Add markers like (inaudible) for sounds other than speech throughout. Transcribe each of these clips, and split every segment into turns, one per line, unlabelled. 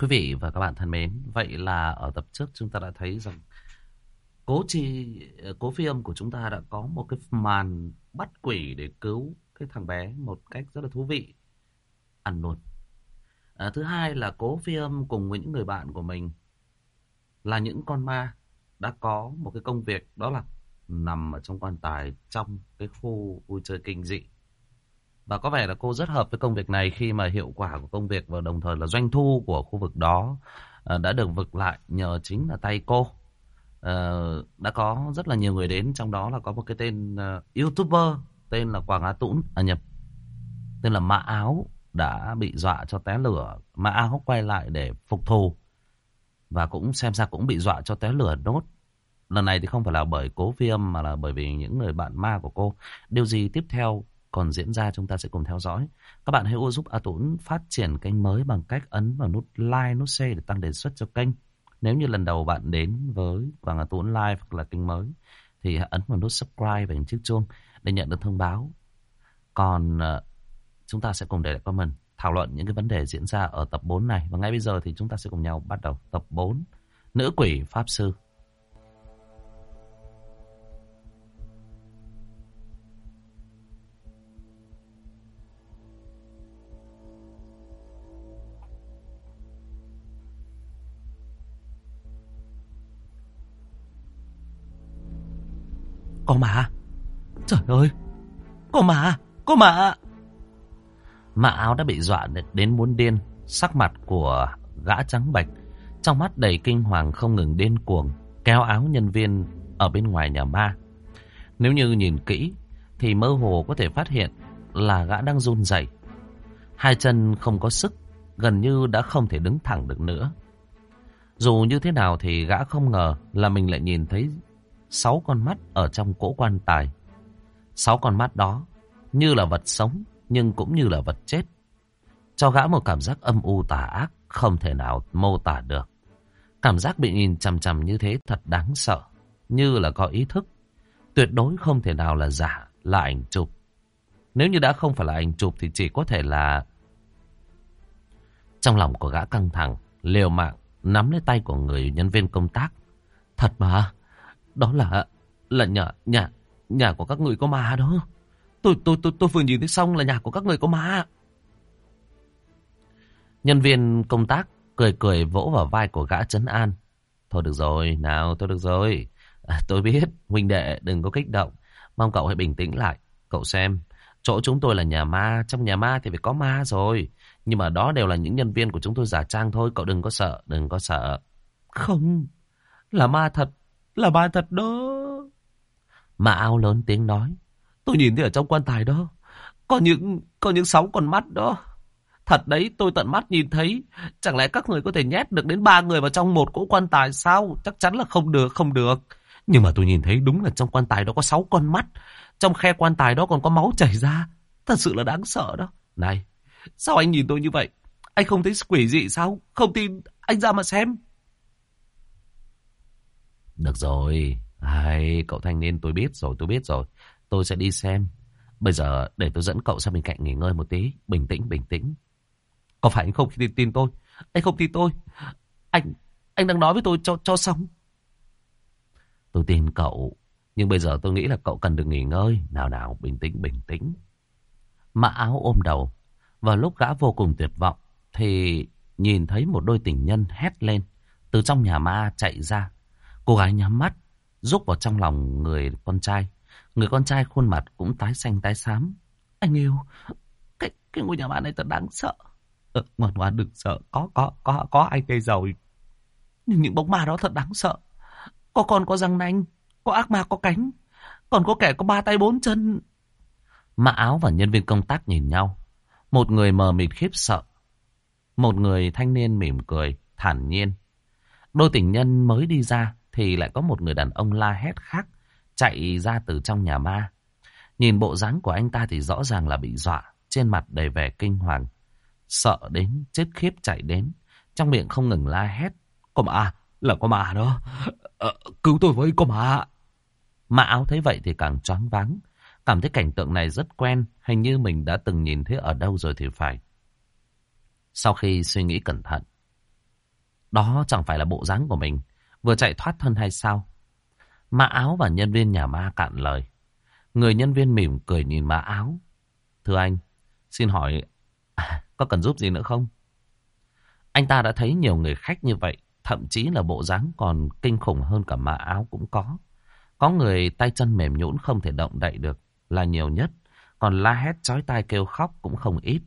Quý vị và các bạn thân mến, vậy là ở tập trước chúng ta đã thấy rằng cố chi cố phi âm của chúng ta đã có một cái màn bắt quỷ để cứu cái thằng bé một cách rất là thú vị. Ăn luôn. À, thứ hai là cố phi âm cùng với những người bạn của mình là những con ma đã có một cái công việc đó là nằm ở trong quan tài trong cái khu vui chơi kinh dị. Và có vẻ là cô rất hợp với công việc này khi mà hiệu quả của công việc và đồng thời là doanh thu của khu vực đó ờ, đã được vực lại nhờ chính là tay cô. Ờ, đã có rất là nhiều người đến, trong đó là có một cái tên ờ, YouTuber tên là Quảng Á Tũng, à nhập, tên là Mã Áo đã bị dọa cho té lửa. Mã Áo quay lại để phục thù và cũng xem ra cũng bị dọa cho té lửa đốt Lần này thì không phải là bởi cố viêm mà là bởi vì những người bạn ma của cô. Điều gì tiếp theo còn diễn ra chúng ta sẽ cùng theo dõi. Các bạn hãy ủng giúp A Tũng phát triển kênh mới bằng cách ấn vào nút like, nút share để tăng đề xuất cho kênh. Nếu như lần đầu bạn đến với Quảng A Tũng Live hoặc là kênh mới thì ấn vào nút subscribe và hình chiếc chuông để nhận được thông báo. Còn ờ, chúng ta sẽ cùng để lại comment thảo luận những cái vấn đề diễn ra ở tập 4 này. Và ngay bây giờ thì chúng ta sẽ cùng nhau bắt đầu tập 4 Nữ quỷ Pháp Sư. Có mà. Trời ơi. Có mà. Có mà. Mã áo đã bị dọa đến muốn điên. Sắc mặt của gã trắng bạch. Trong mắt đầy kinh hoàng không ngừng điên cuồng. Kéo áo nhân viên ở bên ngoài nhà ma. Nếu như nhìn kỹ thì mơ hồ có thể phát hiện là gã đang run rẩy. Hai chân không có sức, gần như đã không thể đứng thẳng được nữa. Dù như thế nào thì gã không ngờ là mình lại nhìn thấy sáu con mắt ở trong cỗ quan tài. Sáu con mắt đó như là vật sống nhưng cũng như là vật chết. Cho gã một cảm giác âm u tà ác không thể nào mô tả được. Cảm giác bị nhìn chằm chằm như thế thật đáng sợ, như là có ý thức. Tuyệt đối không thể nào là giả, là ảnh chụp. Nếu như đã không phải là ảnh chụp thì chỉ có thể là... Trong lòng của gã căng thẳng, liều mạng, nắm lấy tay của người nhân viên công tác. Thật mà, đó là là nhà nhà nhà của các người có ma đó. Tôi tôi tôi tôi vừa nhìn thấy xong là nhà của các người có ma. Nhân viên công tác cười cười vỗ vào vai của gã trấn an. Thôi được rồi, nào tôi được rồi. À, tôi biết, huynh đệ đừng có kích động. Mong cậu hãy bình tĩnh lại. Cậu xem, chỗ chúng tôi là nhà ma, trong nhà ma thì phải có ma rồi. Nhưng mà đó đều là những nhân viên của chúng tôi giả trang thôi, cậu đừng có sợ, đừng có sợ. Không, là ma thật, là bà thật đó. Mà ao lớn tiếng nói. Tôi nhìn thấy ở trong quan tài đó. Có những, có những sáu con mắt đó. Thật đấy, tôi tận mắt nhìn thấy. Chẳng lẽ các người có thể nhét được đến ba người vào trong một cỗ quan tài sao? Chắc chắn là không được, không được. Nhưng mà tôi nhìn thấy đúng là trong quan tài đó có sáu con mắt. Trong khe quan tài đó còn có máu chảy ra. Thật sự là đáng sợ đó. Này, sao anh nhìn tôi như vậy? Anh không thấy quỷ dị sao? Không tin, anh ra mà xem. Được rồi. Ai, cậu thanh niên tôi biết rồi, tôi biết rồi. Tôi sẽ đi xem. Bây giờ để tôi dẫn cậu sang bên cạnh nghỉ ngơi một tí. Bình tĩnh, bình tĩnh. Có phải anh không tin, tin tôi? Anh không tin tôi. Anh anh đang nói với tôi cho cho xong. Tôi tin cậu. Nhưng bây giờ tôi nghĩ là cậu cần được nghỉ ngơi. Nào nào, bình tĩnh, bình tĩnh. Mã áo ôm đầu. Vào lúc gã vô cùng tuyệt vọng. Thì nhìn thấy một đôi tình nhân hét lên. Từ trong nhà ma chạy ra. Cô gái nhắm mắt. Rúc vào trong lòng người con trai. Người con trai khuôn mặt cũng tái xanh tái xám. Anh yêu, cái, cái ngôi nhà bạn này thật đáng sợ. Ừ, ngoan ngoan đừng sợ, có, có, có, có anh đây rồi. Nhưng những bóng ma đó thật đáng sợ. Có con có răng nanh, có ác ma có cánh, còn có kẻ có ba tay bốn chân. Mã áo và nhân viên công tác nhìn nhau. Một người mờ mịt khiếp sợ. Một người thanh niên mỉm cười, thản nhiên. Đôi tình nhân mới đi ra thì lại có một người đàn ông la hét khác chạy ra từ trong nhà ma. Nhìn bộ dáng của anh ta thì rõ ràng là bị dọa, trên mặt đầy vẻ kinh hoàng. Sợ đến, chết khiếp chạy đến, trong miệng không ngừng la hét. Có mà, là có mà đó. Ờ, cứu tôi với, có mà. Mã áo thấy vậy thì càng choáng váng. Cảm thấy cảnh tượng này rất quen, hình như mình đã từng nhìn thấy ở đâu rồi thì phải. Sau khi suy nghĩ cẩn thận, Đó chẳng phải là bộ dáng của mình. Vừa chạy thoát thân hay sao? Mã áo và nhân viên nhà ma cạn lời. Người nhân viên mỉm cười nhìn mã áo. Thưa anh, xin hỏi à, có cần giúp gì nữa không? Anh ta đã thấy nhiều người khách như vậy. Thậm chí là bộ dáng còn kinh khủng hơn cả mã áo cũng có. Có người tay chân mềm nhũn không thể động đậy được là nhiều nhất. Còn la hét chói tai kêu khóc cũng không ít.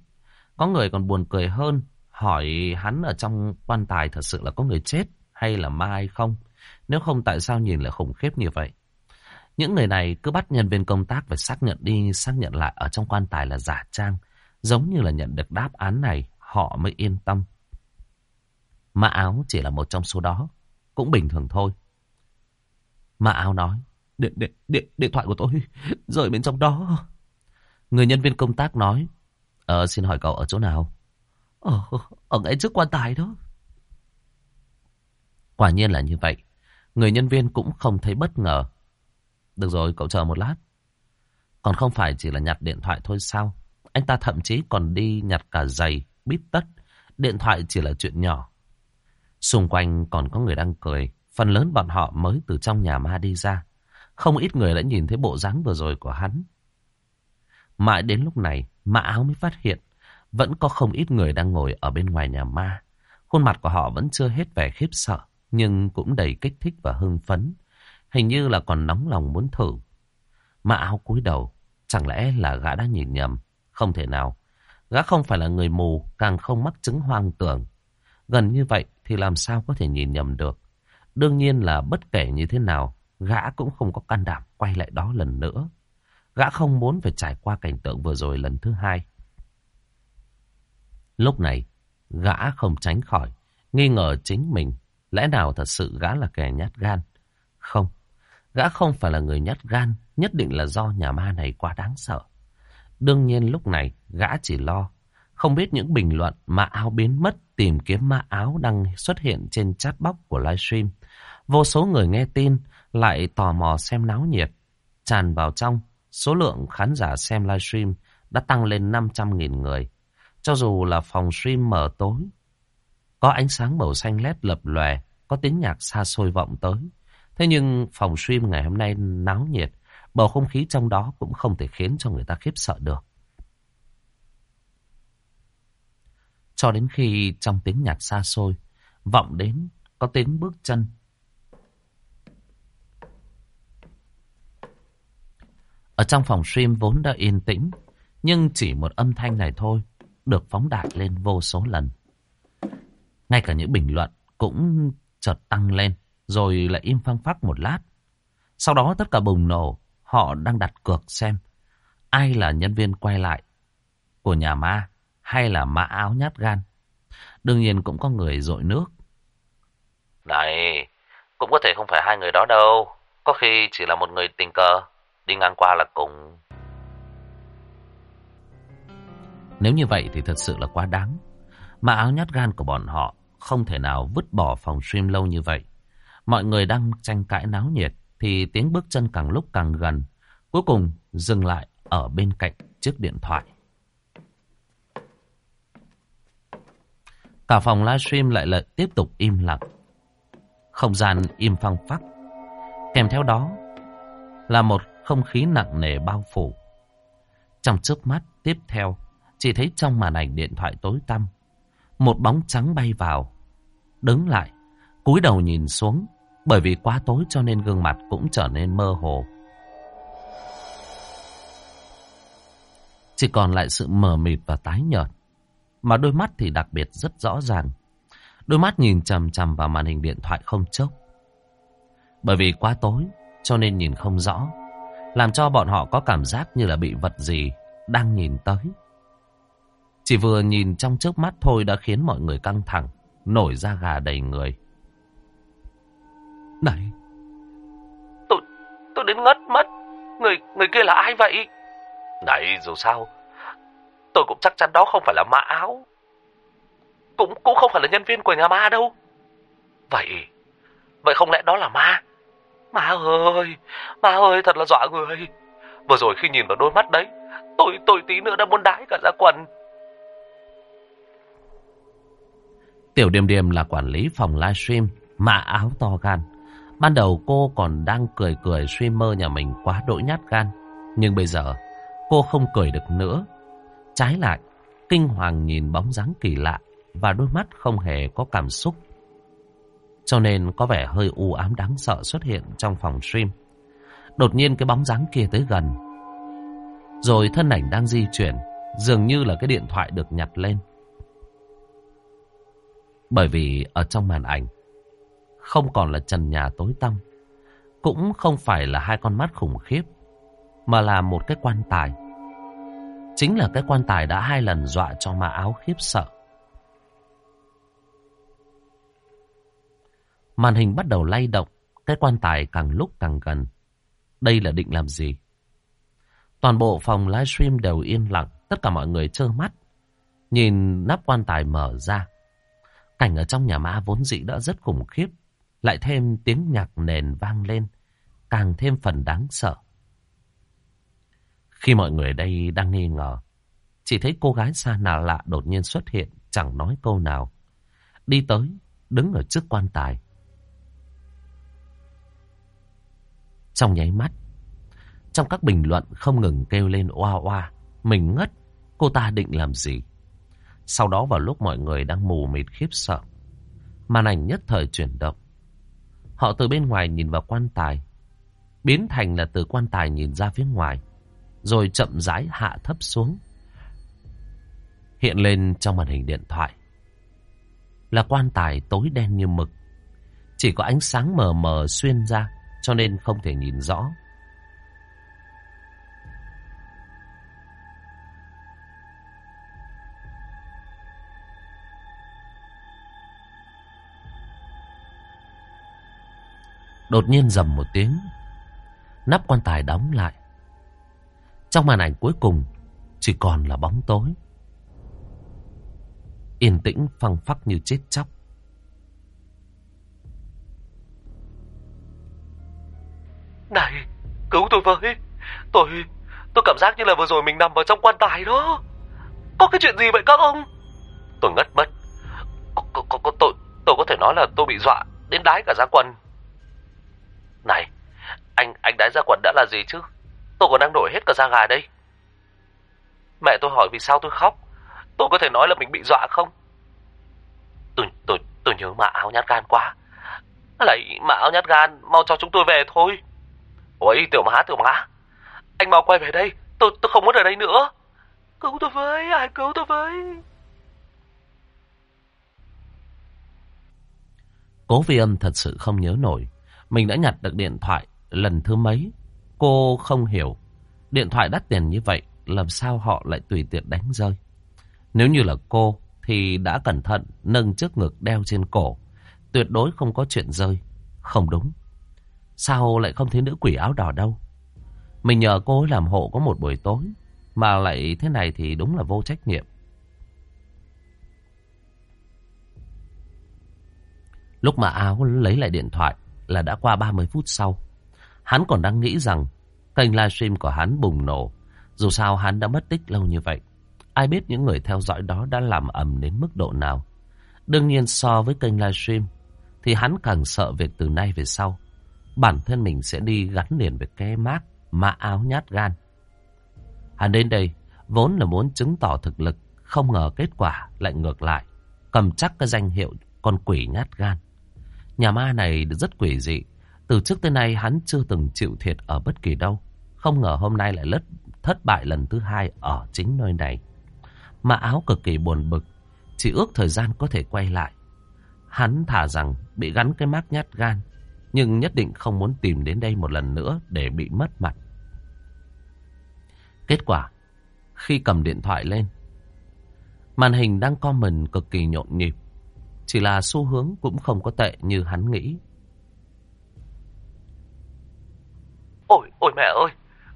Có người còn buồn cười hơn. Hỏi hắn ở trong quan tài thật sự là có người chết hay là ma hay không? Nếu không tại sao nhìn lại khủng khiếp như vậy? Những người này cứ bắt nhân viên công tác phải xác nhận đi xác nhận lại ở trong quan tài là giả trang. Giống như là nhận được đáp án này họ mới yên tâm. Mã áo chỉ là một trong số đó. Cũng bình thường thôi. Mã áo nói. Điện, điện, điện, điện thoại của tôi (laughs) rơi bên trong đó. Người nhân viên công tác nói. Ờ, xin hỏi cậu ở chỗ nào? Ở, ở ngay trước quan tài đó. Quả nhiên là như vậy. Người nhân viên cũng không thấy bất ngờ. Được rồi, cậu chờ một lát. Còn không phải chỉ là nhặt điện thoại thôi sao? Anh ta thậm chí còn đi nhặt cả giày, bít tất. Điện thoại chỉ là chuyện nhỏ. Xung quanh còn có người đang cười. Phần lớn bọn họ mới từ trong nhà ma đi ra. Không ít người đã nhìn thấy bộ dáng vừa rồi của hắn. Mãi đến lúc này, mã áo mới phát hiện. Vẫn có không ít người đang ngồi ở bên ngoài nhà ma. Khuôn mặt của họ vẫn chưa hết vẻ khiếp sợ. Nhưng cũng đầy kích thích và hưng phấn. Hình như là còn nóng lòng muốn thử. Mã áo cúi đầu. Chẳng lẽ là gã đã nhìn nhầm? Không thể nào. Gã không phải là người mù, càng không mắc chứng hoang tưởng. Gần như vậy thì làm sao có thể nhìn nhầm được. Đương nhiên là bất kể như thế nào, gã cũng không có can đảm quay lại đó lần nữa. Gã không muốn phải trải qua cảnh tượng vừa rồi lần thứ hai. Lúc này, gã không tránh khỏi, nghi ngờ chính mình. Lẽ nào thật sự gã là kẻ nhát gan? Không, gã không phải là người nhát gan, nhất định là do nhà ma này quá đáng sợ. Đương nhiên lúc này, gã chỉ lo. Không biết những bình luận ma áo biến mất tìm kiếm ma áo đang xuất hiện trên chat box của livestream. Vô số người nghe tin lại tò mò xem náo nhiệt. Tràn vào trong, số lượng khán giả xem livestream đã tăng lên 500.000 người. Cho dù là phòng stream mở tối, có ánh sáng màu xanh lét lập lòe, có tiếng nhạc xa xôi vọng tới. Thế nhưng phòng stream ngày hôm nay náo nhiệt, bầu không khí trong đó cũng không thể khiến cho người ta khiếp sợ được. Cho đến khi trong tiếng nhạc xa xôi, vọng đến có tiếng bước chân. Ở trong phòng stream vốn đã yên tĩnh, nhưng chỉ một âm thanh này thôi, được phóng đại lên vô số lần. Ngay cả những bình luận cũng chợt tăng lên, rồi lại im phăng phắc một lát. Sau đó tất cả bùng nổ, họ đang đặt cược xem ai là nhân viên quay lại của nhà ma hay là mã áo nhát gan. Đương nhiên cũng có người dội nước. Này, cũng có thể không phải hai người đó đâu. Có khi chỉ là một người tình cờ, đi ngang qua là cùng. Nếu như vậy thì thật sự là quá đáng. Mã áo nhát gan của bọn họ không thể nào vứt bỏ phòng stream lâu như vậy. Mọi người đang tranh cãi náo nhiệt thì tiếng bước chân càng lúc càng gần. Cuối cùng dừng lại ở bên cạnh chiếc điện thoại. Cả phòng livestream lại lại tiếp tục im lặng. Không gian im phăng phắc. Kèm theo đó là một không khí nặng nề bao phủ. Trong trước mắt tiếp theo, chỉ thấy trong màn ảnh điện thoại tối tăm, một bóng trắng bay vào, đứng lại, cúi đầu nhìn xuống, bởi vì quá tối cho nên gương mặt cũng trở nên mơ hồ. Chỉ còn lại sự mờ mịt và tái nhợt. Mà đôi mắt thì đặc biệt rất rõ ràng. Đôi mắt nhìn chằm chằm vào màn hình điện thoại không chốc. Bởi vì quá tối cho nên nhìn không rõ. Làm cho bọn họ có cảm giác như là bị vật gì đang nhìn tới. Chỉ vừa nhìn trong trước mắt thôi đã khiến mọi người căng thẳng, nổi da gà đầy người. Này, tôi, tôi đến ngất mất. Người, người kia là ai vậy? Này, dù sao, tôi cũng chắc chắn đó không phải là ma áo. Cũng cũng không phải là nhân viên của nhà ma đâu. Vậy, vậy không lẽ đó là ma? Ma ơi, ma ơi thật là dọa người. Vừa rồi khi nhìn vào đôi mắt đấy, tôi tôi tí nữa đã muốn đái cả ra quần. Tiểu Điềm Điềm là quản lý phòng livestream, mạ áo to gan. Ban đầu cô còn đang cười cười streamer nhà mình quá đỗi nhát gan. Nhưng bây giờ cô không cười được nữa. Trái lại, kinh hoàng nhìn bóng dáng kỳ lạ và đôi mắt không hề có cảm xúc. Cho nên có vẻ hơi u ám đáng sợ xuất hiện trong phòng stream. Đột nhiên cái bóng dáng kia tới gần. Rồi thân ảnh đang di chuyển, dường như là cái điện thoại được nhặt lên. Bởi vì ở trong màn ảnh, không còn là trần nhà tối tăm, cũng không phải là hai con mắt khủng khiếp, mà là một cái quan tài. Chính là cái quan tài đã hai lần dọa cho ma áo khiếp sợ. Màn hình bắt đầu lay động, cái quan tài càng lúc càng gần. Đây là định làm gì? Toàn bộ phòng livestream đều yên lặng, tất cả mọi người trơ mắt. Nhìn nắp quan tài mở ra. Cảnh ở trong nhà ma vốn dĩ đã rất khủng khiếp. Lại thêm tiếng nhạc nền vang lên, càng thêm phần đáng sợ. Khi mọi người đây đang nghi ngờ, chỉ thấy cô gái xa nào lạ đột nhiên xuất hiện, chẳng nói câu nào. Đi tới, đứng ở trước quan tài. Trong nháy mắt, trong các bình luận không ngừng kêu lên oa oa, mình ngất, cô ta định làm gì? Sau đó vào lúc mọi người đang mù mịt khiếp sợ, màn ảnh nhất thời chuyển động. Họ từ bên ngoài nhìn vào quan tài, biến thành là từ quan tài nhìn ra phía ngoài, rồi chậm rãi hạ thấp xuống. Hiện lên trong màn hình điện thoại là quan tài tối đen như mực, chỉ có ánh sáng mờ mờ xuyên ra cho nên không thể nhìn rõ. Đột nhiên dầm một tiếng, nắp quan tài đóng lại. Trong màn ảnh cuối cùng chỉ còn là bóng tối. Yên tĩnh phăng phắc như chết chóc.
Này, cứu tôi với. Tôi, tôi cảm giác như là vừa rồi mình nằm vào trong quan tài đó. Có cái chuyện gì vậy các ông? Tôi ngất mất. Có, có, có, tôi, tôi có thể nói là tôi bị dọa đến đái cả da quần. Này, anh anh đái ra quần đã là gì chứ? Tôi còn đang nổi hết cả da gà đây. Mẹ tôi hỏi vì sao tôi khóc. Tôi có thể nói là mình bị dọa không? Tôi, tôi, tôi nhớ mạ áo nhát gan quá. Lại mạ áo nhát gan, mau cho chúng tôi về thôi. Ôi tiểu má tiểu má Anh mau quay về đây Tôi tôi không muốn ở đây nữa Cứu tôi với Ai cứu tôi với
Cố vi âm thật sự không nhớ nổi mình đã nhặt được điện thoại Lần thứ mấy Cô không hiểu Điện thoại đắt tiền như vậy, Làm sao họ lại tùy tiện đánh rơi Nếu như là cô, Thì đã cẩn thận nâng trước ngực đeo trên cổ Tuyệt đối không có chuyện rơi Không đúng Sao lại không thấy nữ quỷ áo đỏ đâu? Mình nhờ cô ấy làm hộ có một buổi tối. Mà lại thế này thì đúng là vô trách nhiệm. Lúc mà áo lấy lại điện thoại là đã qua 30 phút sau. Hắn còn đang nghĩ rằng kênh livestream của hắn bùng nổ. Dù sao hắn đã mất tích lâu như vậy. Ai biết những người theo dõi đó đã làm ầm đến mức độ nào. Đương nhiên so với kênh livestream thì hắn càng sợ việc từ nay về sau bản thân mình sẽ đi gắn liền với cái mác mã áo nhát gan. Hắn đến đây vốn là muốn chứng tỏ thực lực, không ngờ kết quả lại ngược lại, cầm chắc cái danh hiệu con quỷ nhát gan. Nhà ma này rất quỷ dị, từ trước tới nay hắn chưa từng chịu thiệt ở bất kỳ đâu, không ngờ hôm nay lại lất thất bại lần thứ hai ở chính nơi này. Mã áo cực kỳ buồn bực, chỉ ước thời gian có thể quay lại. Hắn thả rằng bị gắn cái mác nhát gan nhưng nhất định không muốn tìm đến đây một lần nữa để bị mất mặt. Kết quả, khi cầm điện thoại lên, màn hình đang comment cực kỳ nhộn nhịp. Chỉ là xu hướng cũng không có tệ như hắn nghĩ.
Ôi, ôi mẹ ơi,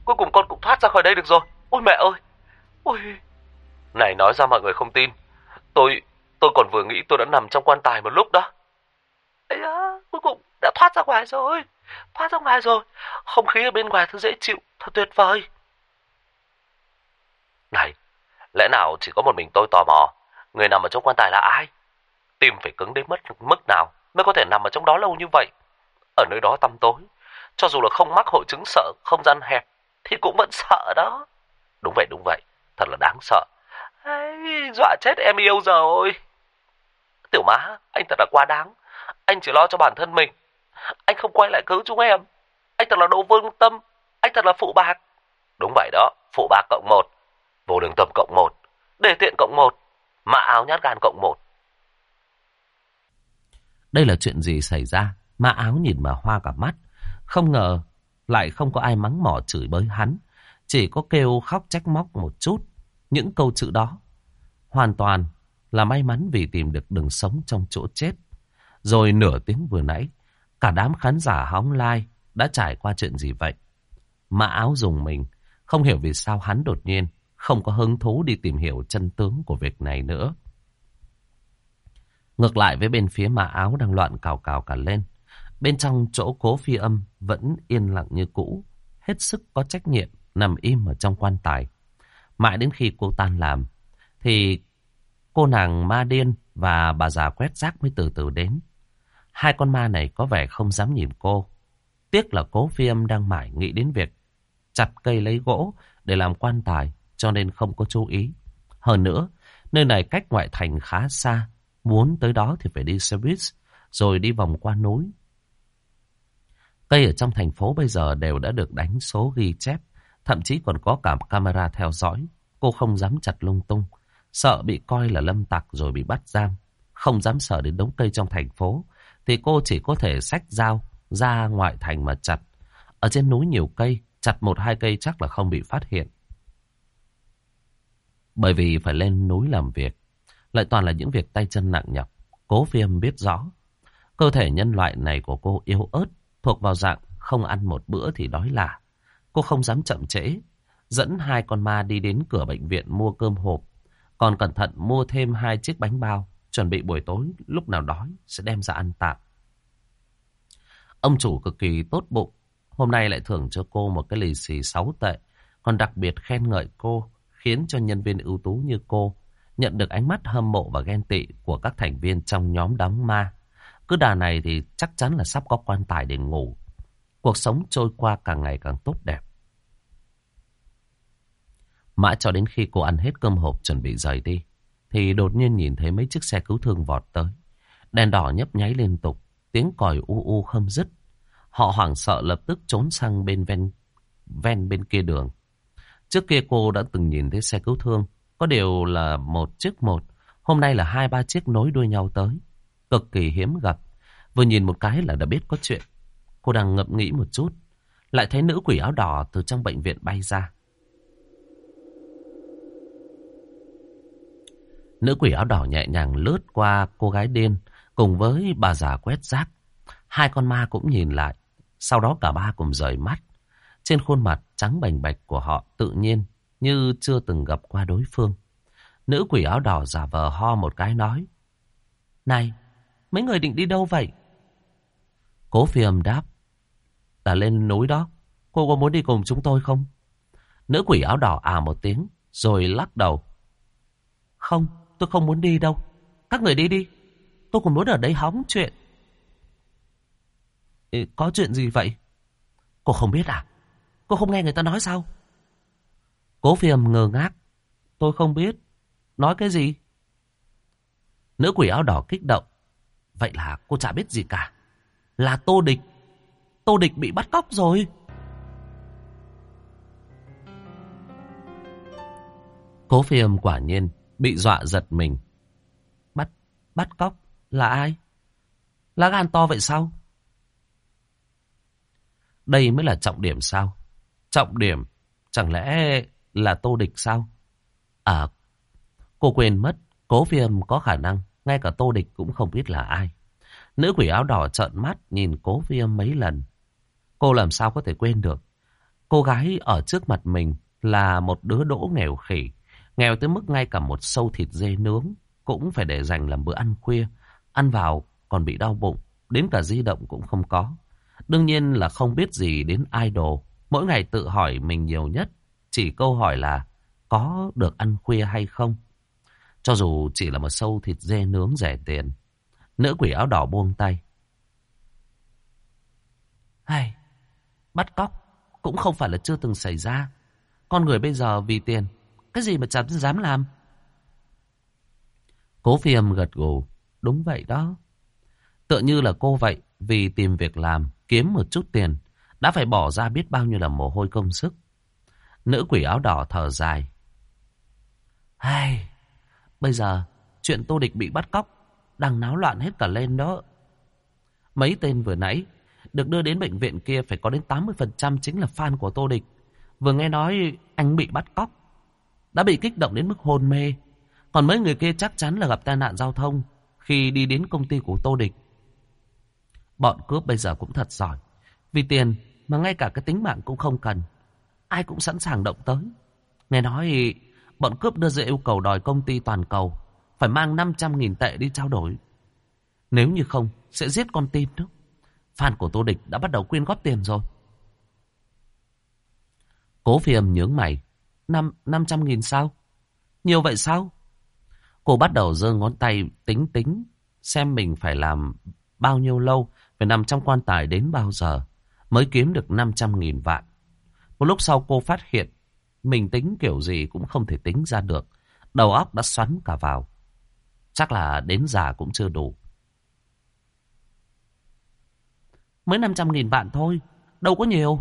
cuối cùng con cũng thoát ra khỏi đây được rồi. Ôi mẹ ơi, ôi... Này nói ra mọi người không tin. Tôi, tôi còn vừa nghĩ tôi đã nằm trong quan tài một lúc đó. Ây da, cuối cùng đã thoát ra ngoài rồi. Thoát ra ngoài rồi. Không khí ở bên ngoài thật dễ chịu, thật tuyệt vời. Này, lẽ nào chỉ có một mình tôi tò mò, người nằm ở trong quan tài là ai? Tim phải cứng đến mất mức nào mới có thể nằm ở trong đó lâu như vậy. Ở nơi đó tăm tối, cho dù là không mắc hội chứng sợ không gian hẹp, thì cũng vẫn sợ đó. Đúng vậy, đúng vậy, thật là đáng sợ. Ây, dọa chết em yêu rồi. Tiểu má, anh thật là quá đáng. Anh chỉ lo cho bản thân mình. Anh không quay lại cứu chúng em. Anh thật là đồ vương tâm. Anh thật là phụ bạc. Đúng vậy đó, phụ bạc cộng một. Vô đường tâm cộng một. Đề tiện cộng một. Mạ áo nhát gan cộng một.
Đây là chuyện gì xảy ra? Mã áo nhìn mà hoa cả mắt. Không ngờ lại không có ai mắng mỏ chửi bới hắn. Chỉ có kêu khóc trách móc một chút. Những câu chữ đó hoàn toàn là may mắn vì tìm được đường sống trong chỗ chết. Rồi nửa tiếng vừa nãy, cả đám khán giả hóng lai đã trải qua chuyện gì vậy? Mã áo dùng mình, không hiểu vì sao hắn đột nhiên không có hứng thú đi tìm hiểu chân tướng của việc này nữa. Ngược lại với bên phía mà áo đang loạn cào cào cả lên. Bên trong chỗ cố phi âm vẫn yên lặng như cũ, hết sức có trách nhiệm, nằm im ở trong quan tài. Mãi đến khi cô tan làm, thì cô nàng ma điên và bà già quét rác mới từ từ đến. Hai con ma này có vẻ không dám nhìn cô. Tiếc là cố phi âm đang mải nghĩ đến việc chặt cây lấy gỗ để làm quan tài cho nên không có chú ý. Hơn nữa, nơi này cách ngoại thành khá xa. Muốn tới đó thì phải đi xe buýt rồi đi vòng qua núi. Cây ở trong thành phố bây giờ đều đã được đánh số ghi chép. Thậm chí còn có cả camera theo dõi. Cô không dám chặt lung tung. Sợ bị coi là lâm tặc rồi bị bắt giam. Không dám sợ đến đống cây trong thành phố. Thì cô chỉ có thể xách dao ra ngoại thành mà chặt. Ở trên núi nhiều cây. Chặt một hai cây chắc là không bị phát hiện. Bởi vì phải lên núi làm việc. Lại toàn là những việc tay chân nặng nhọc. Cố phiêm biết rõ. Cơ thể nhân loại này của cô yếu ớt. Thuộc vào dạng không ăn một bữa thì đói lả. Cô không dám chậm trễ. Dẫn hai con ma đi đến cửa bệnh viện mua cơm hộp. Còn cẩn thận mua thêm hai chiếc bánh bao. Chuẩn bị buổi tối, lúc nào đói sẽ đem ra ăn tạm. Ông chủ cực kỳ tốt bụng. Hôm nay lại thưởng cho cô một cái lì xì sáu tệ. Còn đặc biệt khen ngợi cô. Khiến cho nhân viên ưu tú như cô nhận được ánh mắt hâm mộ và ghen tị của các thành viên trong nhóm đám ma. Cứ đà này thì chắc chắn là sắp có quan tài để ngủ. Cuộc sống trôi qua càng ngày càng tốt đẹp. Mãi cho đến khi cô ăn hết cơm hộp chuẩn bị rời đi, thì đột nhiên nhìn thấy mấy chiếc xe cứu thương vọt tới. Đèn đỏ nhấp nháy liên tục, tiếng còi u u không dứt. Họ hoảng sợ lập tức trốn sang bên ven, ven bên kia đường. Trước kia cô đã từng nhìn thấy xe cứu thương, có điều là một chiếc một, hôm nay là hai ba chiếc nối đuôi nhau tới. Cực kỳ hiếm gặp, vừa nhìn một cái là đã biết có chuyện. Cô đang ngậm nghĩ một chút, lại thấy nữ quỷ áo đỏ từ trong bệnh viện bay ra. Nữ quỷ áo đỏ nhẹ nhàng lướt qua cô gái điên cùng với bà già quét rác. Hai con ma cũng nhìn lại, sau đó cả ba cùng rời mắt. Trên khuôn mặt trắng bành bạch của họ tự nhiên như chưa từng gặp qua đối phương. Nữ quỷ áo đỏ giả vờ ho một cái nói. Này, mấy người định đi đâu vậy? Cố phi âm đáp. Ta lên núi đó, cô có muốn đi cùng chúng tôi không? Nữ quỷ áo đỏ à một tiếng, rồi lắc đầu. Không, tôi không muốn đi đâu. Các người đi đi, tôi còn muốn ở đây hóng chuyện. Ê, có chuyện gì vậy? Cô không biết à? Cô không nghe người ta nói sao? Cố phiêm ngơ ngác. Tôi không biết. Nói cái gì? Nữ quỷ áo đỏ kích động. Vậy là cô chả biết gì cả. Là Tô Địch. Tô Địch bị bắt cóc rồi. Cố phiêm quả nhiên bị dọa giật mình. Bắt, bắt cóc là ai? Lá gan to vậy sao? Đây mới là trọng điểm sao? Trọng điểm, chẳng lẽ là tô địch sao? À, cô quên mất, cố phi âm có khả năng, ngay cả tô địch cũng không biết là ai. Nữ quỷ áo đỏ trợn mắt nhìn cố phi âm mấy lần. Cô làm sao có thể quên được. Cô gái ở trước mặt mình là một đứa đỗ nghèo khỉ. Nghèo tới mức ngay cả một sâu thịt dê nướng cũng phải để dành làm bữa ăn khuya. Ăn vào còn bị đau bụng, đến cả di động cũng không có. Đương nhiên là không biết gì đến idol. Mỗi ngày tự hỏi mình nhiều nhất chỉ câu hỏi là có được ăn khuya hay không. Cho dù chỉ là một sâu thịt dê nướng rẻ tiền, Nữ quỷ áo đỏ buông tay. Hay, bắt cóc cũng không phải là chưa từng xảy ra. Con người bây giờ vì tiền, cái gì mà chẳng dám làm. Cố phi âm gật gù, đúng vậy đó. Tựa như là cô vậy, vì tìm việc làm, kiếm một chút tiền, đã phải bỏ ra biết bao nhiêu là mồ hôi công sức. Nữ quỷ áo đỏ thở dài. Hay, bây giờ chuyện Tô Địch bị bắt cóc đang náo loạn hết cả lên đó. Mấy tên vừa nãy được đưa đến bệnh viện kia phải có đến 80% chính là fan của Tô Địch. Vừa nghe nói anh bị bắt cóc, đã bị kích động đến mức hôn mê. Còn mấy người kia chắc chắn là gặp tai nạn giao thông khi đi đến công ty của Tô Địch. Bọn cướp bây giờ cũng thật giỏi. Vì tiền mà ngay cả cái tính mạng cũng không cần. Ai cũng sẵn sàng động tới. Nghe nói bọn cướp đưa ra yêu cầu đòi công ty toàn cầu phải mang 500.000 tệ đi trao đổi. Nếu như không, sẽ giết con tin đó. Fan của Tô Địch đã bắt đầu quyên góp tiền rồi. Cố phi âm nhướng mày. Năm, 500.000 sao? Nhiều vậy sao? Cô bắt đầu giơ ngón tay tính tính. Xem mình phải làm bao nhiêu lâu. Phải nằm trong quan tài đến bao giờ. Mới kiếm được 500.000 vạn. Một lúc sau cô phát hiện. Mình tính kiểu gì cũng không thể tính ra được. Đầu óc đã xoắn cả vào. Chắc là đến già cũng chưa đủ. Mới 500 nghìn bạn thôi. Đâu có nhiều.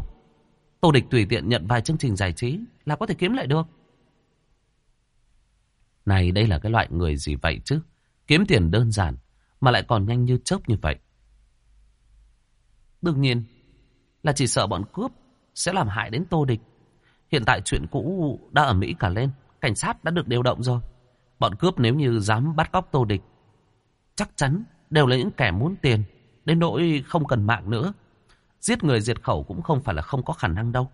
Tô Địch tùy tiện nhận vài chương trình giải trí là có thể kiếm lại được. Này, đây là cái loại người gì vậy chứ? Kiếm tiền đơn giản mà lại còn nhanh như chớp như vậy. Đương nhiên là chỉ sợ bọn cướp sẽ làm hại đến Tô Địch. Hiện tại chuyện cũ đã ở Mỹ cả lên. Cảnh sát đã được điều động rồi. Bọn cướp nếu như dám bắt cóc Tô Địch, chắc chắn đều là những kẻ muốn tiền, đến nỗi không cần mạng nữa. Giết người diệt khẩu cũng không phải là không có khả năng đâu.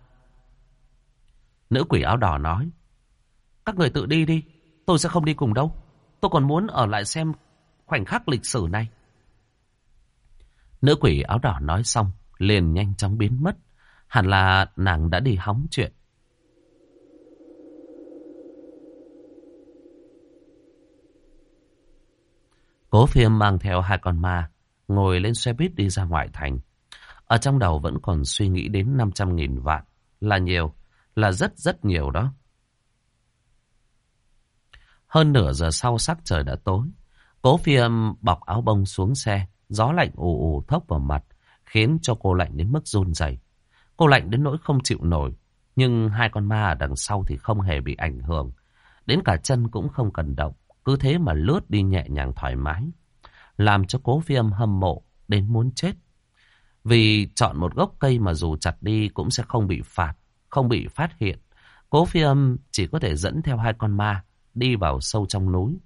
Nữ quỷ áo đỏ nói, các người tự đi đi, tôi sẽ không đi cùng đâu. Tôi còn muốn ở lại xem khoảnh khắc lịch sử này. Nữ quỷ áo đỏ nói xong, liền nhanh chóng biến mất. Hẳn là nàng đã đi hóng chuyện. Cố phiêm mang theo hai con ma, ngồi lên xe buýt đi ra ngoại thành. Ở trong đầu vẫn còn suy nghĩ đến 500.000 vạn. Là nhiều, là rất rất nhiều đó. Hơn nửa giờ sau sắc trời đã tối. Cố phiêm bọc áo bông xuống xe, gió lạnh ù ù thốc vào mặt, khiến cho cô lạnh đến mức run rẩy. Cô lạnh đến nỗi không chịu nổi, nhưng hai con ma ở đằng sau thì không hề bị ảnh hưởng. Đến cả chân cũng không cần động. Cứ thế mà lướt đi nhẹ nhàng thoải mái. Làm cho cố viêm hâm mộ đến muốn chết. Vì chọn một gốc cây mà dù chặt đi cũng sẽ không bị phạt, không bị phát hiện. Cố phi âm chỉ có thể dẫn theo hai con ma đi vào sâu trong núi.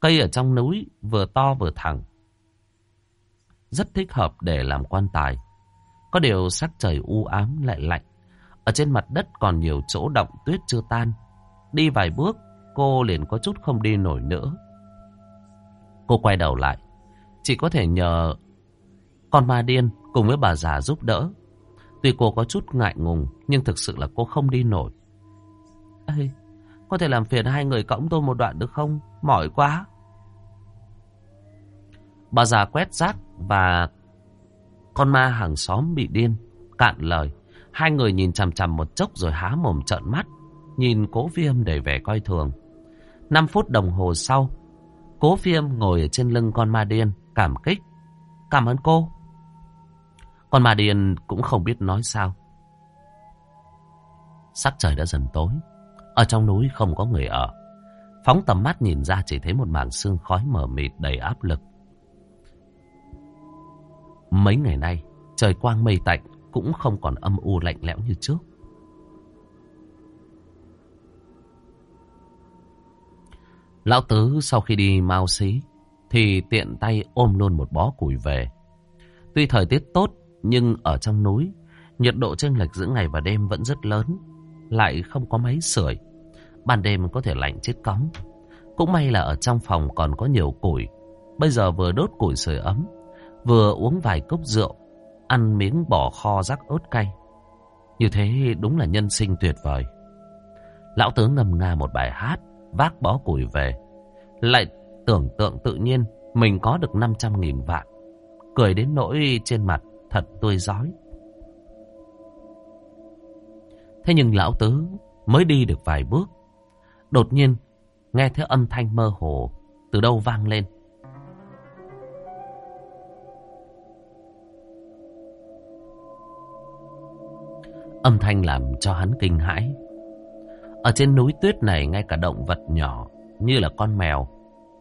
Cây ở trong núi vừa to vừa thẳng. Rất thích hợp để làm quan tài. Có điều sắc trời u ám lại lạnh. Ở trên mặt đất còn nhiều chỗ động tuyết chưa tan. Đi vài bước cô liền có chút không đi nổi nữa. Cô quay đầu lại, chỉ có thể nhờ con ma điên cùng với bà già giúp đỡ. Tuy cô có chút ngại ngùng, nhưng thực sự là cô không đi nổi. Ê, có thể làm phiền hai người cõng tôi một đoạn được không? Mỏi quá. Bà già quét rác và con ma hàng xóm bị điên, cạn lời. Hai người nhìn chằm chằm một chốc rồi há mồm trợn mắt, nhìn cố viêm để vẻ coi thường. năm phút đồng hồ sau, cố viêm ngồi ở trên lưng con ma điên, cảm kích. Cảm ơn cô. Con ma điên cũng không biết nói sao. Sắc trời đã dần tối. Ở trong núi không có người ở. Phóng tầm mắt nhìn ra chỉ thấy một mảng sương khói mờ mịt đầy áp lực. Mấy ngày nay, trời quang mây tạnh cũng không còn âm u lạnh lẽo như trước. Lão Tứ sau khi đi mau xí thì tiện tay ôm luôn một bó củi về. Tuy thời tiết tốt nhưng ở trong núi nhiệt độ chênh lệch giữa ngày và đêm vẫn rất lớn, lại không có máy sưởi. Ban đêm có thể lạnh chết cóng. Cũng may là ở trong phòng còn có nhiều củi. Bây giờ vừa đốt củi sưởi ấm, vừa uống vài cốc rượu, ăn miếng bò kho rắc ớt cay. Như thế đúng là nhân sinh tuyệt vời. Lão tướng ngầm nga một bài hát vác bó củi về. Lại tưởng tượng tự nhiên mình có được 500 nghìn vạn. Cười đến nỗi trên mặt thật tươi giói. Thế nhưng lão tứ mới đi được vài bước. Đột nhiên nghe thấy âm thanh mơ hồ từ đâu vang lên. Âm thanh làm cho hắn kinh hãi. Ở trên núi tuyết này ngay cả động vật nhỏ như là con mèo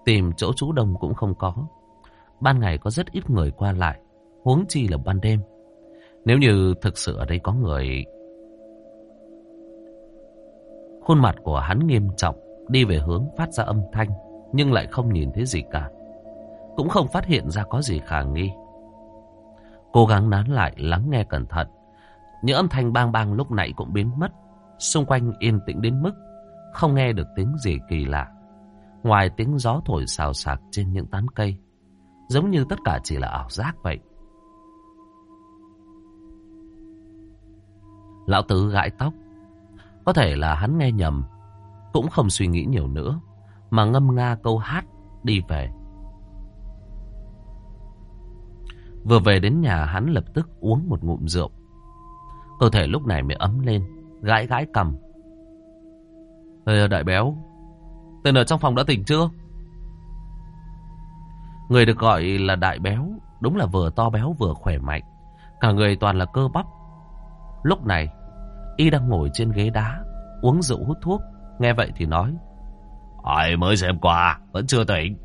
tìm chỗ trú đông cũng không có. Ban ngày có rất ít người qua lại, huống chi là ban đêm. Nếu như thực sự ở đây có người... Khuôn mặt của hắn nghiêm trọng, đi về hướng phát ra âm thanh, nhưng lại không nhìn thấy gì cả. Cũng không phát hiện ra có gì khả nghi. Cố gắng nán lại, lắng nghe cẩn thận. Những âm thanh bang bang lúc nãy cũng biến mất. Xung quanh yên tĩnh đến mức không nghe được tiếng gì kỳ lạ. Ngoài tiếng gió thổi xào xạc trên những tán cây. Giống như tất cả chỉ là ảo giác vậy. Lão Tứ gãi tóc. Có thể là hắn nghe nhầm. Cũng không suy nghĩ nhiều nữa. Mà ngâm nga câu hát đi về. Vừa về đến nhà, hắn lập tức uống một ngụm rượu. Cơ thể lúc này mới ấm lên, gãi gãi cầm. Ê, đại béo, tên ở trong phòng đã tỉnh chưa? Người được gọi là đại béo, đúng là vừa to béo vừa khỏe mạnh. Cả người toàn là cơ bắp. Lúc này, y đang ngồi trên ghế đá, uống rượu hút thuốc. Nghe vậy thì nói.
Ai mới xem qua, vẫn chưa tỉnh.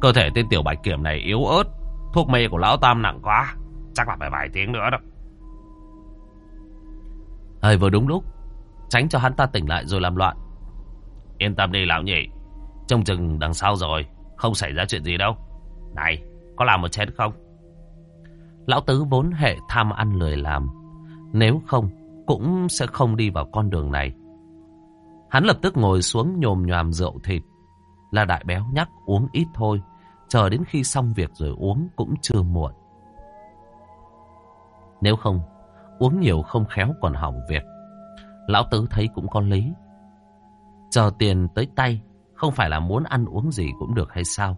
Cơ thể tên tiểu bạch kiểm này yếu ớt. Thuốc mê của lão tam nặng quá. Chắc là phải vài tiếng nữa đâu."
Hơi vừa đúng lúc, tránh cho hắn ta tỉnh lại rồi làm loạn.
Yên tâm đi lão nhị, trông chừng đằng sau rồi, không xảy ra chuyện gì đâu. Này, có làm một chén không?
Lão Tứ vốn hệ tham ăn lười làm, nếu không cũng sẽ không đi vào con đường này. Hắn lập tức ngồi xuống nhồm nhòm rượu thịt, là đại béo nhắc uống ít thôi, chờ đến khi xong việc rồi uống cũng chưa muộn. Nếu không, uống nhiều không khéo còn hỏng việc. Lão Tứ thấy cũng có lý. Chờ tiền tới tay, không phải là muốn ăn uống gì cũng được hay sao?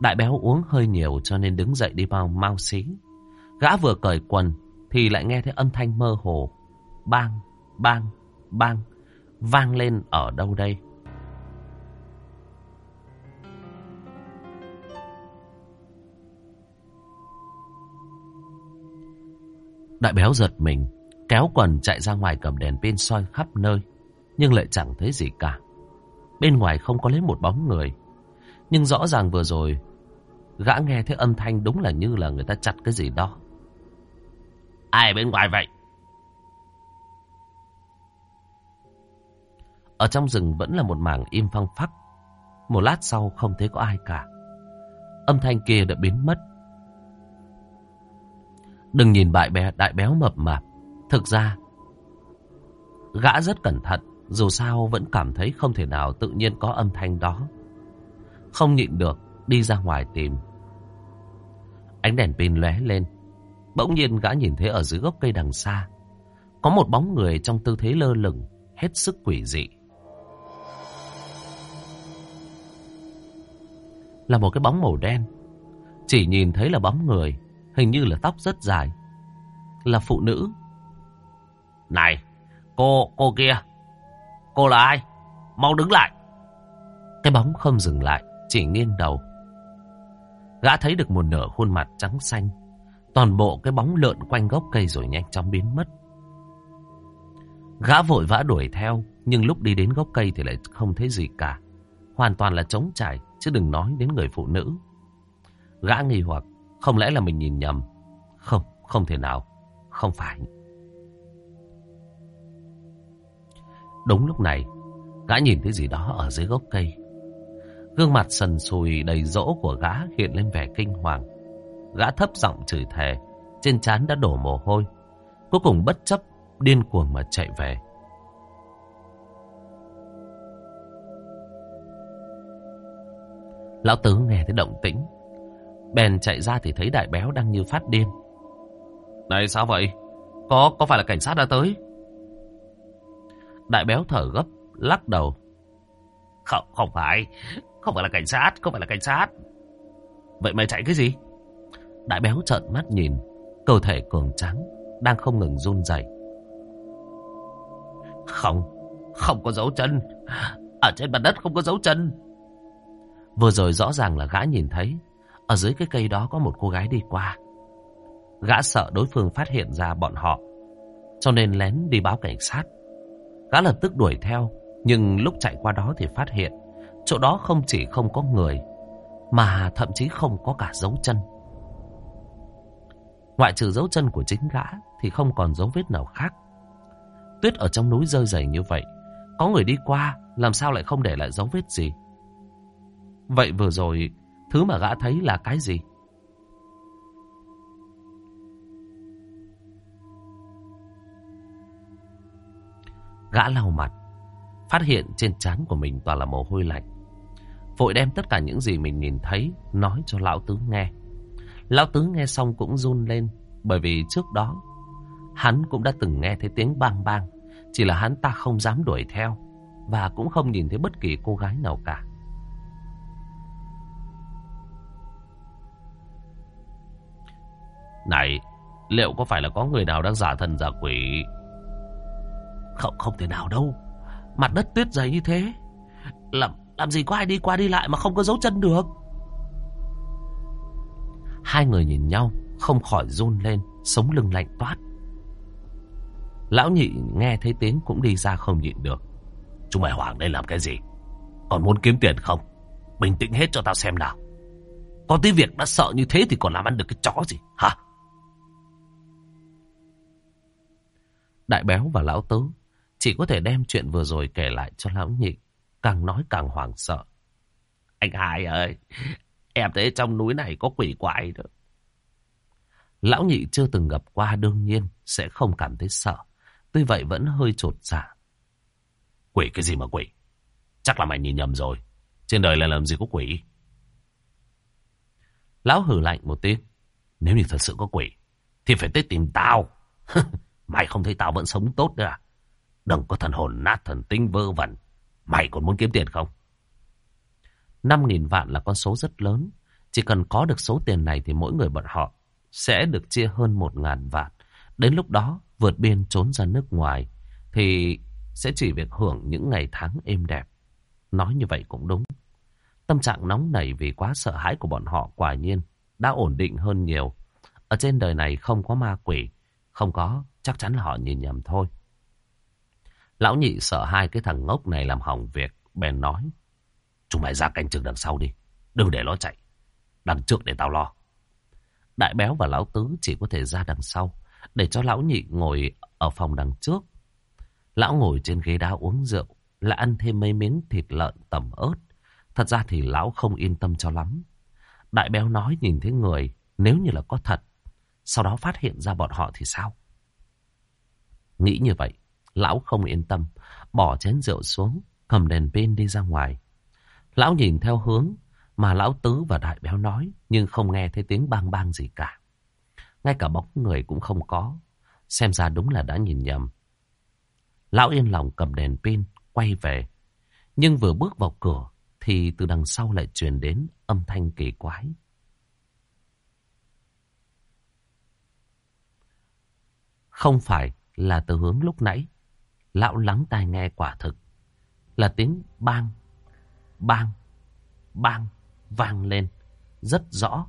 Đại béo uống hơi nhiều cho nên đứng dậy đi vào mau xí. Gã vừa cởi quần thì lại nghe thấy âm thanh mơ hồ. Bang, bang, bang, vang lên ở đâu đây? Đại béo giật mình, kéo quần chạy ra ngoài cầm đèn pin soi khắp nơi, nhưng lại chẳng thấy gì cả. Bên ngoài không có lấy một bóng người, nhưng rõ ràng vừa rồi, gã nghe thấy âm thanh đúng là như là người ta chặt cái gì đó.
Ai bên ngoài vậy?
Ở trong rừng vẫn là một mảng im phăng phắc. Một lát sau không thấy có ai cả. Âm thanh kia đã biến mất. Đừng nhìn bại bé đại béo mập mạp. Thực ra, gã rất cẩn thận. Dù sao vẫn cảm thấy không thể nào tự nhiên có âm thanh đó. Không nhịn được, đi ra ngoài tìm. Ánh đèn pin lóe lên. Bỗng nhiên gã nhìn thấy ở dưới gốc cây đằng xa. Có một bóng người trong tư thế lơ lửng, hết sức quỷ dị. Là một cái bóng màu đen. Chỉ nhìn thấy là bóng người, hình như là tóc rất dài. Là phụ nữ.
Này, cô, cô kia. Cô là ai? Mau đứng lại.
Cái bóng không dừng lại, chỉ nghiêng đầu. Gã thấy được một nửa khuôn mặt trắng xanh. Toàn bộ cái bóng lợn quanh gốc cây rồi nhanh chóng biến mất. Gã vội vã đuổi theo, nhưng lúc đi đến gốc cây thì lại không thấy gì cả. Hoàn toàn là trống trải, chứ đừng nói đến người phụ nữ. Gã nghi hoặc, không lẽ là mình nhìn nhầm? Không, không thể nào, không phải. Đúng lúc này, gã nhìn thấy gì đó ở dưới gốc cây. Gương mặt sần sùi đầy rỗ của gã hiện lên vẻ kinh hoàng. Gã thấp giọng chửi thề, trên trán đã đổ mồ hôi. Cuối cùng bất chấp, điên cuồng mà chạy về. Lão Tứ nghe thấy động tĩnh. Bèn chạy ra thì thấy đại béo đang như phát điên.
Này sao vậy? Có có phải là cảnh sát đã tới?
Đại béo thở gấp, lắc đầu.
Không, không phải. Không phải là cảnh sát, không phải là cảnh sát.
Vậy mày chạy cái gì? Đại béo trợn mắt nhìn, cơ thể cường trắng, đang không ngừng run rẩy. Không, không có dấu chân. Ở trên mặt đất không có dấu chân. Vừa rồi rõ ràng là gã nhìn thấy, ở dưới cái cây đó có một cô gái đi qua. Gã sợ đối phương phát hiện ra bọn họ, cho nên lén đi báo cảnh sát. Gã lập tức đuổi theo, nhưng lúc chạy qua đó thì phát hiện, chỗ đó không chỉ không có người, mà thậm chí không có cả dấu chân. Ngoại trừ dấu chân của chính gã thì không còn dấu vết nào khác. Tuyết ở trong núi rơi dày như vậy, có người đi qua làm sao lại không để lại dấu vết gì. Vậy vừa rồi, thứ mà gã thấy là cái gì? Gã lau mặt, phát hiện trên trán của mình toàn là mồ hôi lạnh. Vội đem tất cả những gì mình nhìn thấy nói cho lão tứ nghe. Lão tứ nghe xong cũng run lên bởi vì trước đó hắn cũng đã từng nghe thấy tiếng bang bang. Chỉ là hắn ta không dám đuổi theo và cũng không nhìn thấy bất kỳ cô gái nào cả. Này, liệu có phải là có người nào đang giả thần giả quỷ? Không, không thể nào đâu. Mặt đất tuyết dày như thế. Làm, làm gì có ai đi qua đi lại mà không có dấu chân được. Hai người nhìn nhau, không khỏi run lên, sống lưng lạnh toát. Lão nhị nghe thấy tiếng cũng đi ra không nhịn được. Chúng mày hoảng đây làm cái gì? Còn muốn kiếm tiền không? Bình tĩnh hết cho tao xem nào. Có tí việc đã sợ như thế thì còn làm ăn được cái chó gì, hả? Đại béo và lão tứ chỉ có thể đem chuyện vừa rồi kể lại cho lão nhị. Càng nói càng hoảng sợ. Anh Hai ơi, em thấy trong núi này có quỷ quái nữa. Lão nhị chưa từng gặp qua đương nhiên sẽ không cảm thấy sợ. Tuy vậy vẫn hơi trột dạ. Quỷ cái gì mà quỷ? Chắc là mày nhìn nhầm rồi. Trên đời là làm gì có quỷ? Lão hử lạnh một tiếng. Nếu như thật sự có quỷ, thì phải tới tìm tao. (laughs) mày không thấy tao vẫn sống tốt nữa à? Đừng có thần hồn nát thần tinh vơ vẩn. Mày còn muốn kiếm tiền không? Năm nghìn vạn là con số rất lớn. Chỉ cần có được số tiền này thì mỗi người bọn họ sẽ được chia hơn một ngàn vạn. Đến lúc đó vượt biên trốn ra nước ngoài thì sẽ chỉ việc hưởng những ngày tháng êm đẹp. Nói như vậy cũng đúng. Tâm trạng nóng nảy vì quá sợ hãi của bọn họ quả nhiên đã ổn định hơn nhiều. Ở trên đời này không có ma quỷ, không có, chắc chắn là họ nhìn nhầm thôi. Lão nhị sợ hai cái thằng ngốc này làm hỏng việc, bèn nói. Chúng mày ra canh chừng đằng sau đi, đừng để nó chạy. Đằng trước để tao lo. Đại béo và lão tứ chỉ có thể ra đằng sau, để cho lão nhị ngồi ở phòng đằng trước. Lão ngồi trên ghế đá uống rượu, lại ăn thêm mấy miếng thịt lợn tẩm ớt. Thật ra thì lão không yên tâm cho lắm. Đại béo nói nhìn thấy người, nếu như là có thật, sau đó phát hiện ra bọn họ thì sao? Nghĩ như vậy, lão không yên tâm, bỏ chén rượu xuống, cầm đèn pin đi ra ngoài. Lão nhìn theo hướng mà lão tứ và đại béo nói, nhưng không nghe thấy tiếng bang bang gì cả. Ngay cả bóng người cũng không có, xem ra đúng là đã nhìn nhầm. Lão yên lòng cầm đèn pin, quay về. Nhưng vừa bước vào cửa, thì từ đằng sau lại truyền đến âm thanh kỳ quái. Không phải là từ hướng lúc nãy. Lão lắng tai nghe quả thực. Là tiếng bang, bang, bang vang lên rất rõ.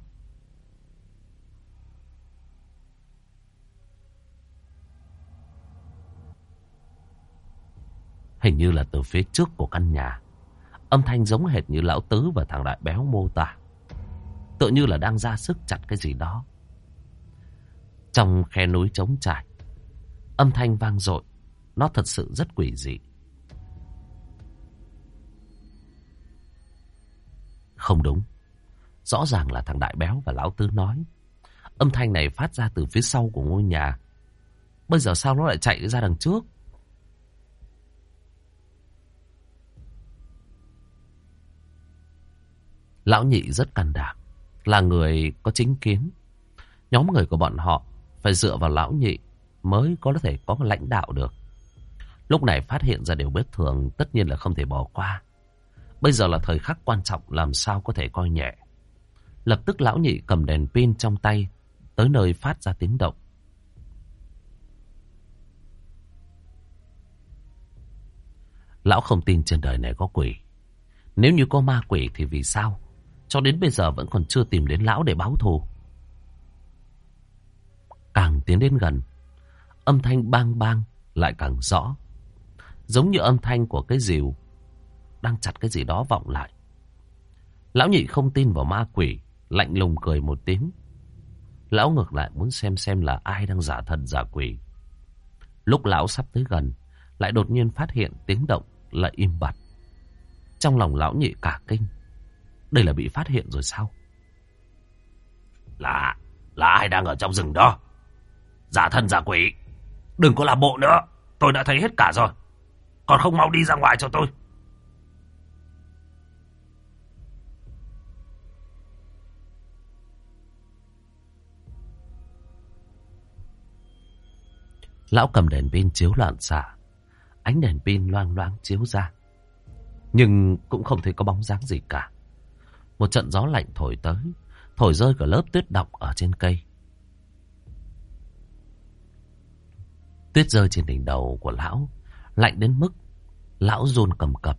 Hình như là từ phía trước của căn nhà. Âm thanh giống hệt như lão tứ và thằng đại béo mô tả. Tựa như là đang ra sức chặt cái gì đó. Trong khe núi trống trải. Âm thanh vang dội Nó thật sự rất quỷ dị. Không đúng. Rõ ràng là thằng đại béo và lão tứ nói. Âm thanh này phát ra từ phía sau của ngôi nhà. Bây giờ sao nó lại chạy ra đằng trước? Lão nhị rất can đảm, là người có chính kiến. Nhóm người của bọn họ phải dựa vào lão nhị mới có thể có lãnh đạo được. Lúc này phát hiện ra điều bất thường tất nhiên là không thể bỏ qua. Bây giờ là thời khắc quan trọng làm sao có thể coi nhẹ. Lập tức lão nhị cầm đèn pin trong tay, tới nơi phát ra tiếng động. Lão không tin trên đời này có quỷ. Nếu như có ma quỷ thì vì sao? Cho đến bây giờ vẫn còn chưa tìm đến lão để báo thù. Càng tiến đến gần, âm thanh bang bang lại càng rõ. Giống như âm thanh của cái rìu đang chặt cái gì đó vọng lại. Lão nhị không tin vào ma quỷ, lạnh lùng cười một tiếng. Lão ngược lại muốn xem xem là ai đang giả thần giả quỷ. Lúc lão sắp tới gần, lại đột nhiên phát hiện tiếng động là im bặt. Trong lòng lão nhị cả kinh. Đây là bị phát hiện rồi sao?
Là, là ai đang ở trong rừng đó? Giả thân giả quỷ. Đừng có làm bộ nữa. Tôi đã thấy hết cả rồi. Còn không mau đi ra ngoài cho tôi.
Lão cầm đèn pin chiếu loạn xạ. Ánh đèn pin loang loáng chiếu ra. Nhưng cũng không thấy có bóng dáng gì cả. Một trận gió lạnh thổi tới. Thổi rơi cả lớp tuyết đọng ở trên cây. Tuyết rơi trên đỉnh đầu của lão. Lạnh đến mức lão run cầm cập.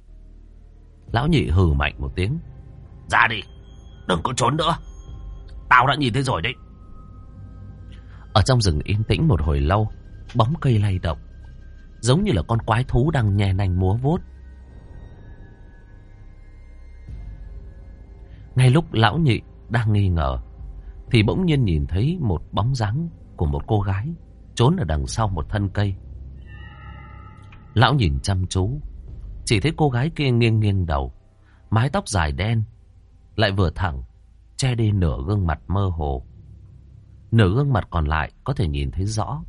Lão nhị hừ mạnh một tiếng.
Ra đi. Đừng có trốn nữa. Tao đã nhìn thấy rồi đấy.
Ở trong rừng yên tĩnh một hồi lâu. Bóng cây lay động. Giống như là con quái thú đang nhè nành múa vuốt. Ngay lúc lão nhị đang nghi ngờ, thì bỗng nhiên nhìn thấy một bóng dáng của một cô gái trốn ở đằng sau một thân cây. Lão nhìn chăm chú, chỉ thấy cô gái kia nghiêng nghiêng đầu, mái tóc dài đen, lại vừa thẳng, che đi nửa gương mặt mơ hồ. Nửa gương mặt còn lại có thể nhìn thấy rõ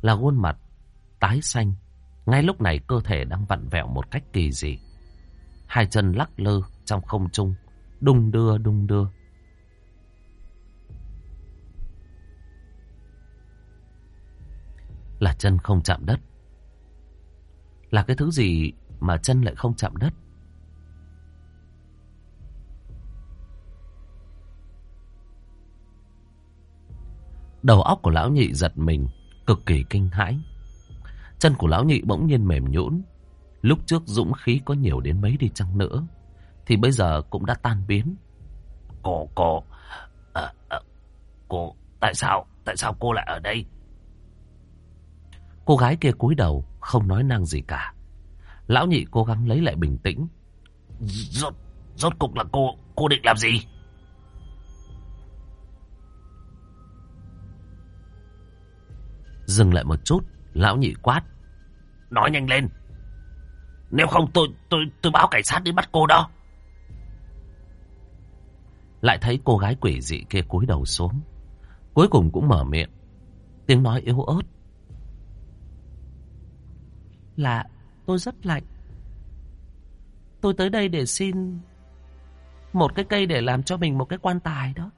là khuôn mặt tái xanh. Ngay lúc này cơ thể đang vặn vẹo một cách kỳ dị. Hai chân lắc lư trong không trung, đung đưa đung đưa. Là chân không chạm đất. Là cái thứ gì mà chân lại không chạm đất? Đầu óc của lão nhị giật mình, cực kỳ kinh hãi. Chân của lão nhị bỗng nhiên mềm nhũn. Lúc trước dũng khí có nhiều đến mấy đi chăng nữa, thì bây giờ cũng đã tan biến.
Cô, cô, à, à, cô, tại sao, tại sao cô lại ở đây?
Cô gái kia cúi đầu, không nói năng gì cả. Lão nhị cố gắng lấy lại bình tĩnh.
Rốt, rốt cục là cô, cô định làm gì?
Dừng lại một chút, lão nhị quát.
Nói nhanh lên. Nếu không tôi, tôi, tôi báo cảnh sát đi bắt cô đó.
Lại thấy cô gái quỷ dị kia cúi đầu xuống. Cuối cùng cũng mở miệng. Tiếng nói yếu ớt. Là tôi rất lạnh. Tôi tới đây để xin một cái cây để làm cho mình một cái quan tài đó.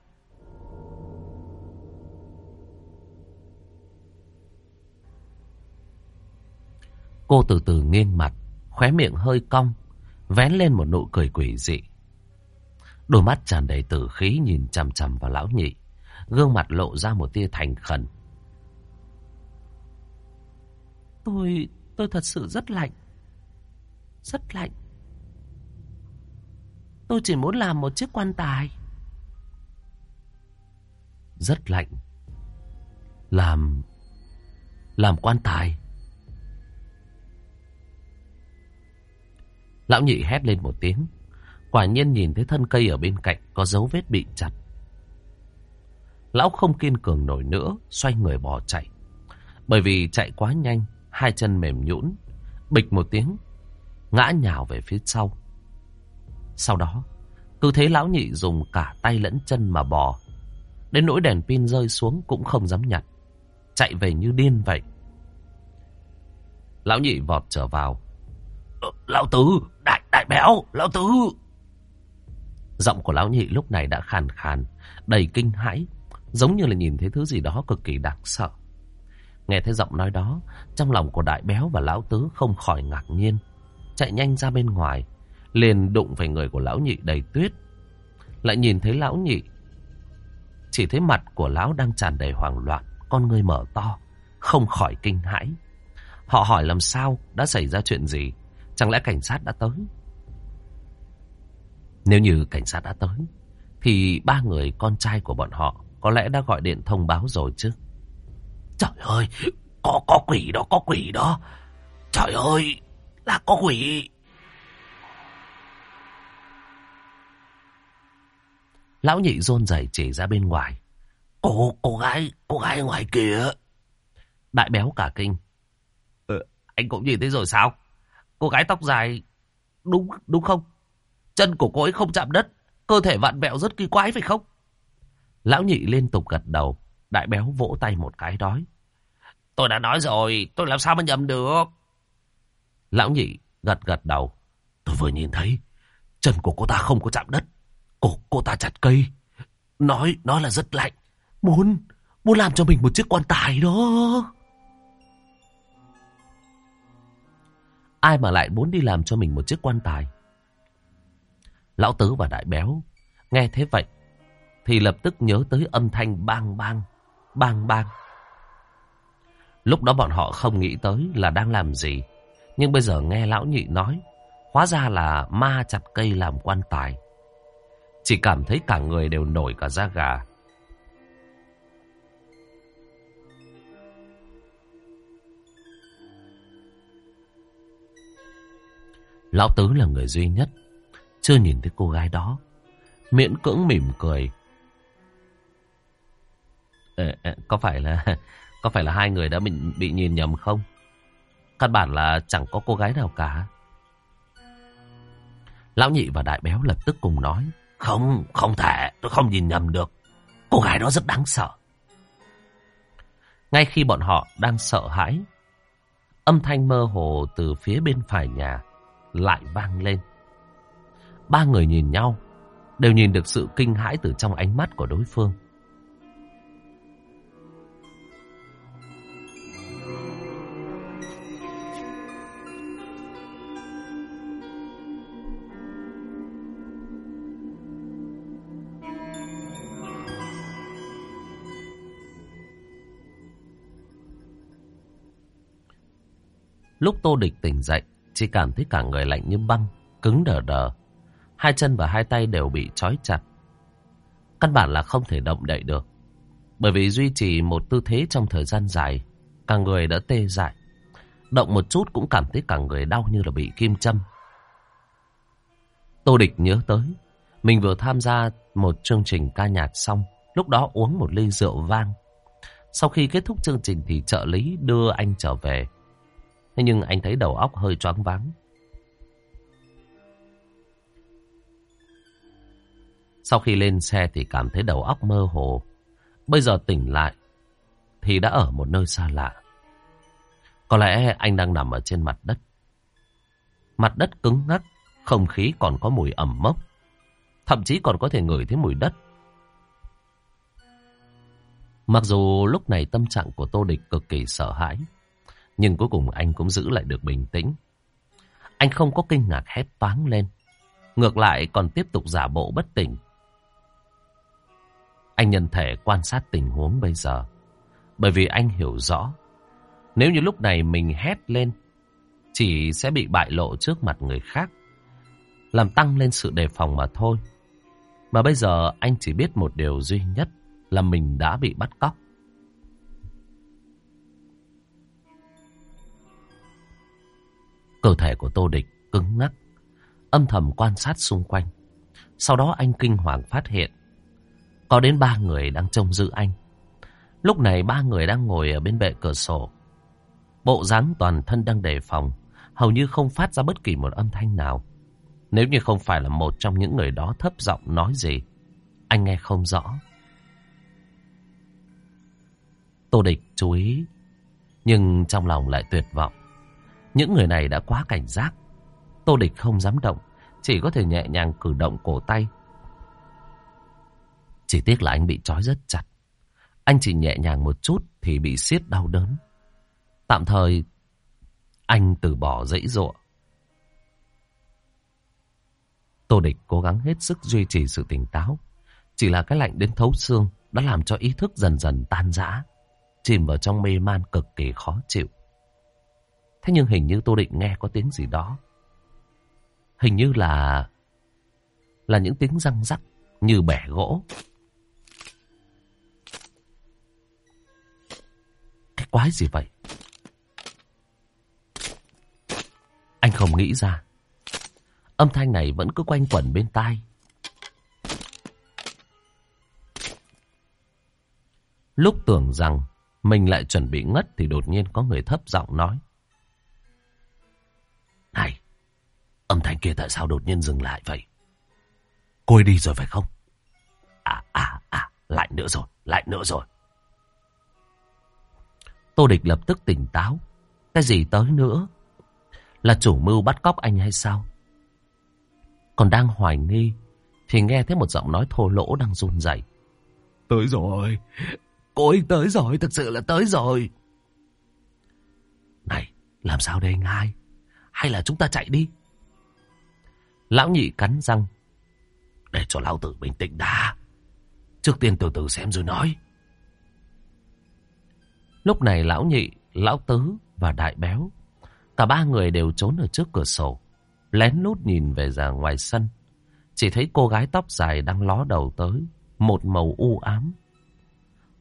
Cô từ từ nghiêng mặt, khóe miệng hơi cong, vén lên một nụ cười quỷ dị. Đôi mắt tràn đầy tử khí nhìn chằm chằm vào lão nhị, gương mặt lộ ra một tia thành khẩn. Tôi, tôi thật sự rất lạnh. Rất lạnh. Tôi chỉ muốn làm một chiếc quan tài. Rất lạnh. Làm... Làm quan tài. Lão nhị hét lên một tiếng. Quả nhiên nhìn thấy thân cây ở bên cạnh có dấu vết bị chặt. Lão không kiên cường nổi nữa, xoay người bỏ chạy. Bởi vì chạy quá nhanh, hai chân mềm nhũn, bịch một tiếng, ngã nhào về phía sau. Sau đó, cứ thế lão nhị dùng cả tay lẫn chân mà bò. Đến nỗi đèn pin rơi xuống cũng không dám nhặt. Chạy về như điên vậy. Lão nhị vọt trở vào.
Ờ, lão tứ, đại, đại béo, lão tứ.
Giọng của lão nhị lúc này đã khàn khàn, đầy kinh hãi, giống như là nhìn thấy thứ gì đó cực kỳ đáng sợ. Nghe thấy giọng nói đó, trong lòng của đại béo và lão tứ không khỏi ngạc nhiên. Chạy nhanh ra bên ngoài, liền đụng phải người của lão nhị đầy tuyết. Lại nhìn thấy lão nhị chỉ thấy mặt của lão đang tràn đầy hoảng loạn, con ngươi mở to, không khỏi kinh hãi. Họ hỏi làm sao, đã xảy ra chuyện gì, chẳng lẽ cảnh sát đã tới? Nếu như cảnh sát đã tới, thì ba người con trai của bọn họ có lẽ đã gọi điện thông báo rồi chứ.
Trời ơi, có có quỷ đó, có quỷ đó. Trời ơi, là có quỷ.
Lão nhị rôn rẩy chỉ ra bên ngoài.
Cô, cô gái, cô gái ngoài kia.
Đại béo cả kinh.
Ừ, anh cũng nhìn thấy rồi sao? Cô gái tóc dài, đúng đúng không? Chân của cô ấy không chạm đất, cơ thể vặn vẹo rất kỳ quái phải không?
Lão nhị liên tục gật đầu, đại béo vỗ tay một cái đói.
Tôi đã nói rồi, tôi làm sao mà nhầm được?
Lão nhị gật gật đầu.
Tôi vừa nhìn thấy, chân của cô ta không có chạm đất. Cổ cô ta chặt cây. Nói, nói là rất lạnh. Muốn, muốn làm cho mình một chiếc quan tài đó.
Ai mà lại muốn đi làm cho mình một chiếc quan tài? Lão Tứ và Đại Béo nghe thế vậy thì lập tức nhớ tới âm thanh bang bang, bang bang. Lúc đó bọn họ không nghĩ tới là đang làm gì. Nhưng bây giờ nghe lão nhị nói, hóa ra là ma chặt cây làm quan tài. Chỉ cảm thấy cả người đều nổi cả da gà. Lão Tứ là người duy nhất, chưa nhìn thấy cô gái đó. Miễn cưỡng mỉm cười. Có phải là (laughs) có phải là hai người đã bị, bị nhìn nhầm không? Căn bản là chẳng có cô gái nào cả. Lão nhị và đại béo lập tức cùng nói.
Không, không thể, tôi không nhìn nhầm được. Cô gái đó rất đáng sợ.
Ngay khi bọn họ đang sợ hãi, âm thanh mơ hồ từ phía bên phải nhà lại vang lên. Ba người nhìn nhau, đều nhìn được sự kinh hãi từ trong ánh mắt của đối phương. Lúc Tô Địch tỉnh dậy, chỉ cảm thấy cả người lạnh như băng, cứng đờ đờ. Hai chân và hai tay đều bị trói chặt. Căn bản là không thể động đậy được. Bởi vì duy trì một tư thế trong thời gian dài, cả người đã tê dại. Động một chút cũng cảm thấy cả người đau như là bị kim châm. Tô Địch nhớ tới, mình vừa tham gia một chương trình ca nhạc xong, lúc đó uống một ly rượu vang. Sau khi kết thúc chương trình thì trợ lý đưa anh trở về. Thế nhưng anh thấy đầu óc hơi choáng váng. Sau khi lên xe thì cảm thấy đầu óc mơ hồ. Bây giờ tỉnh lại thì đã ở một nơi xa lạ. Có lẽ anh đang nằm ở trên mặt đất. Mặt đất cứng ngắc, không khí còn có mùi ẩm mốc. Thậm chí còn có thể ngửi thấy mùi đất. Mặc dù lúc này tâm trạng của Tô Địch cực kỳ sợ hãi. Nhưng cuối cùng anh cũng giữ lại được bình tĩnh. Anh không có kinh ngạc hét toáng lên. Ngược lại còn tiếp tục giả bộ bất tỉnh. Anh nhân thể quan sát tình huống bây giờ. Bởi vì anh hiểu rõ. Nếu như lúc này mình hét lên. Chỉ sẽ bị bại lộ trước mặt người khác. Làm tăng lên sự đề phòng mà thôi. Mà bây giờ anh chỉ biết một điều duy nhất là mình đã bị bắt cóc. Cơ thể của Tô Địch cứng ngắc, âm thầm quan sát xung quanh. Sau đó anh kinh hoàng phát hiện, có đến ba người đang trông giữ anh. Lúc này ba người đang ngồi ở bên bệ cửa sổ. Bộ dáng toàn thân đang đề phòng, hầu như không phát ra bất kỳ một âm thanh nào. Nếu như không phải là một trong những người đó thấp giọng nói gì, anh nghe không rõ. Tô Địch chú ý, nhưng trong lòng lại tuyệt vọng. Những người này đã quá cảnh giác. Tô Địch không dám động, chỉ có thể nhẹ nhàng cử động cổ tay. Chỉ tiếc là anh bị trói rất chặt. Anh chỉ nhẹ nhàng một chút thì bị siết đau đớn. Tạm thời, anh từ bỏ dãy ruộng. Tô Địch cố gắng hết sức duy trì sự tỉnh táo. Chỉ là cái lạnh đến thấu xương đã làm cho ý thức dần dần tan rã, chìm vào trong mê man cực kỳ khó chịu. Thế nhưng hình như Tô Định nghe có tiếng gì đó. Hình như là... là những tiếng răng rắc như bẻ gỗ. Cái quái gì vậy? Anh không nghĩ ra. Âm thanh này vẫn cứ quanh quẩn bên tai. Lúc tưởng rằng mình lại chuẩn bị ngất thì đột nhiên có người thấp giọng nói. Âm thanh kia tại sao đột nhiên dừng lại vậy? Cô ấy đi rồi phải không? À, à, à, lại nữa rồi, lại nữa rồi. Tô Địch lập tức tỉnh táo. Cái gì tới nữa? Là chủ mưu bắt cóc anh hay sao? Còn đang hoài nghi thì nghe thấy một giọng nói thô lỗ đang run rẩy. Tới rồi, cô ấy tới rồi, thực sự là tới rồi. Này, làm sao đây anh hai? Hay là chúng ta chạy đi? Lão nhị cắn răng. Để cho lão tử bình tĩnh đã. Trước tiên từ từ xem rồi nói. Lúc này lão nhị, lão tứ và đại béo. Cả ba người đều trốn ở trước cửa sổ. Lén lút nhìn về ra ngoài sân. Chỉ thấy cô gái tóc dài đang ló đầu tới. Một màu u ám.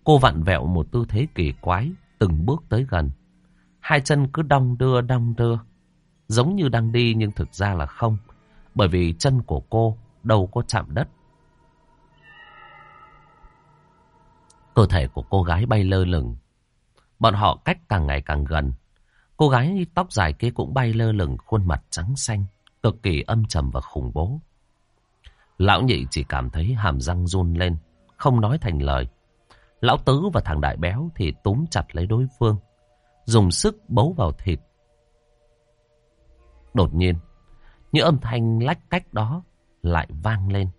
Cô vặn vẹo một tư thế kỳ quái. Từng bước tới gần. Hai chân cứ đong đưa đong đưa. Giống như đang đi nhưng thực ra là không. Bởi vì chân của cô đâu có chạm đất. Cơ thể của cô gái bay lơ lửng. Bọn họ cách càng ngày càng gần. Cô gái tóc dài kia cũng bay lơ lửng khuôn mặt trắng xanh, cực kỳ âm trầm và khủng bố. Lão nhị chỉ cảm thấy hàm răng run lên, không nói thành lời. Lão tứ và thằng đại béo thì túm chặt lấy đối phương, dùng sức bấu vào thịt. Đột nhiên, những âm thanh lách cách đó lại vang lên.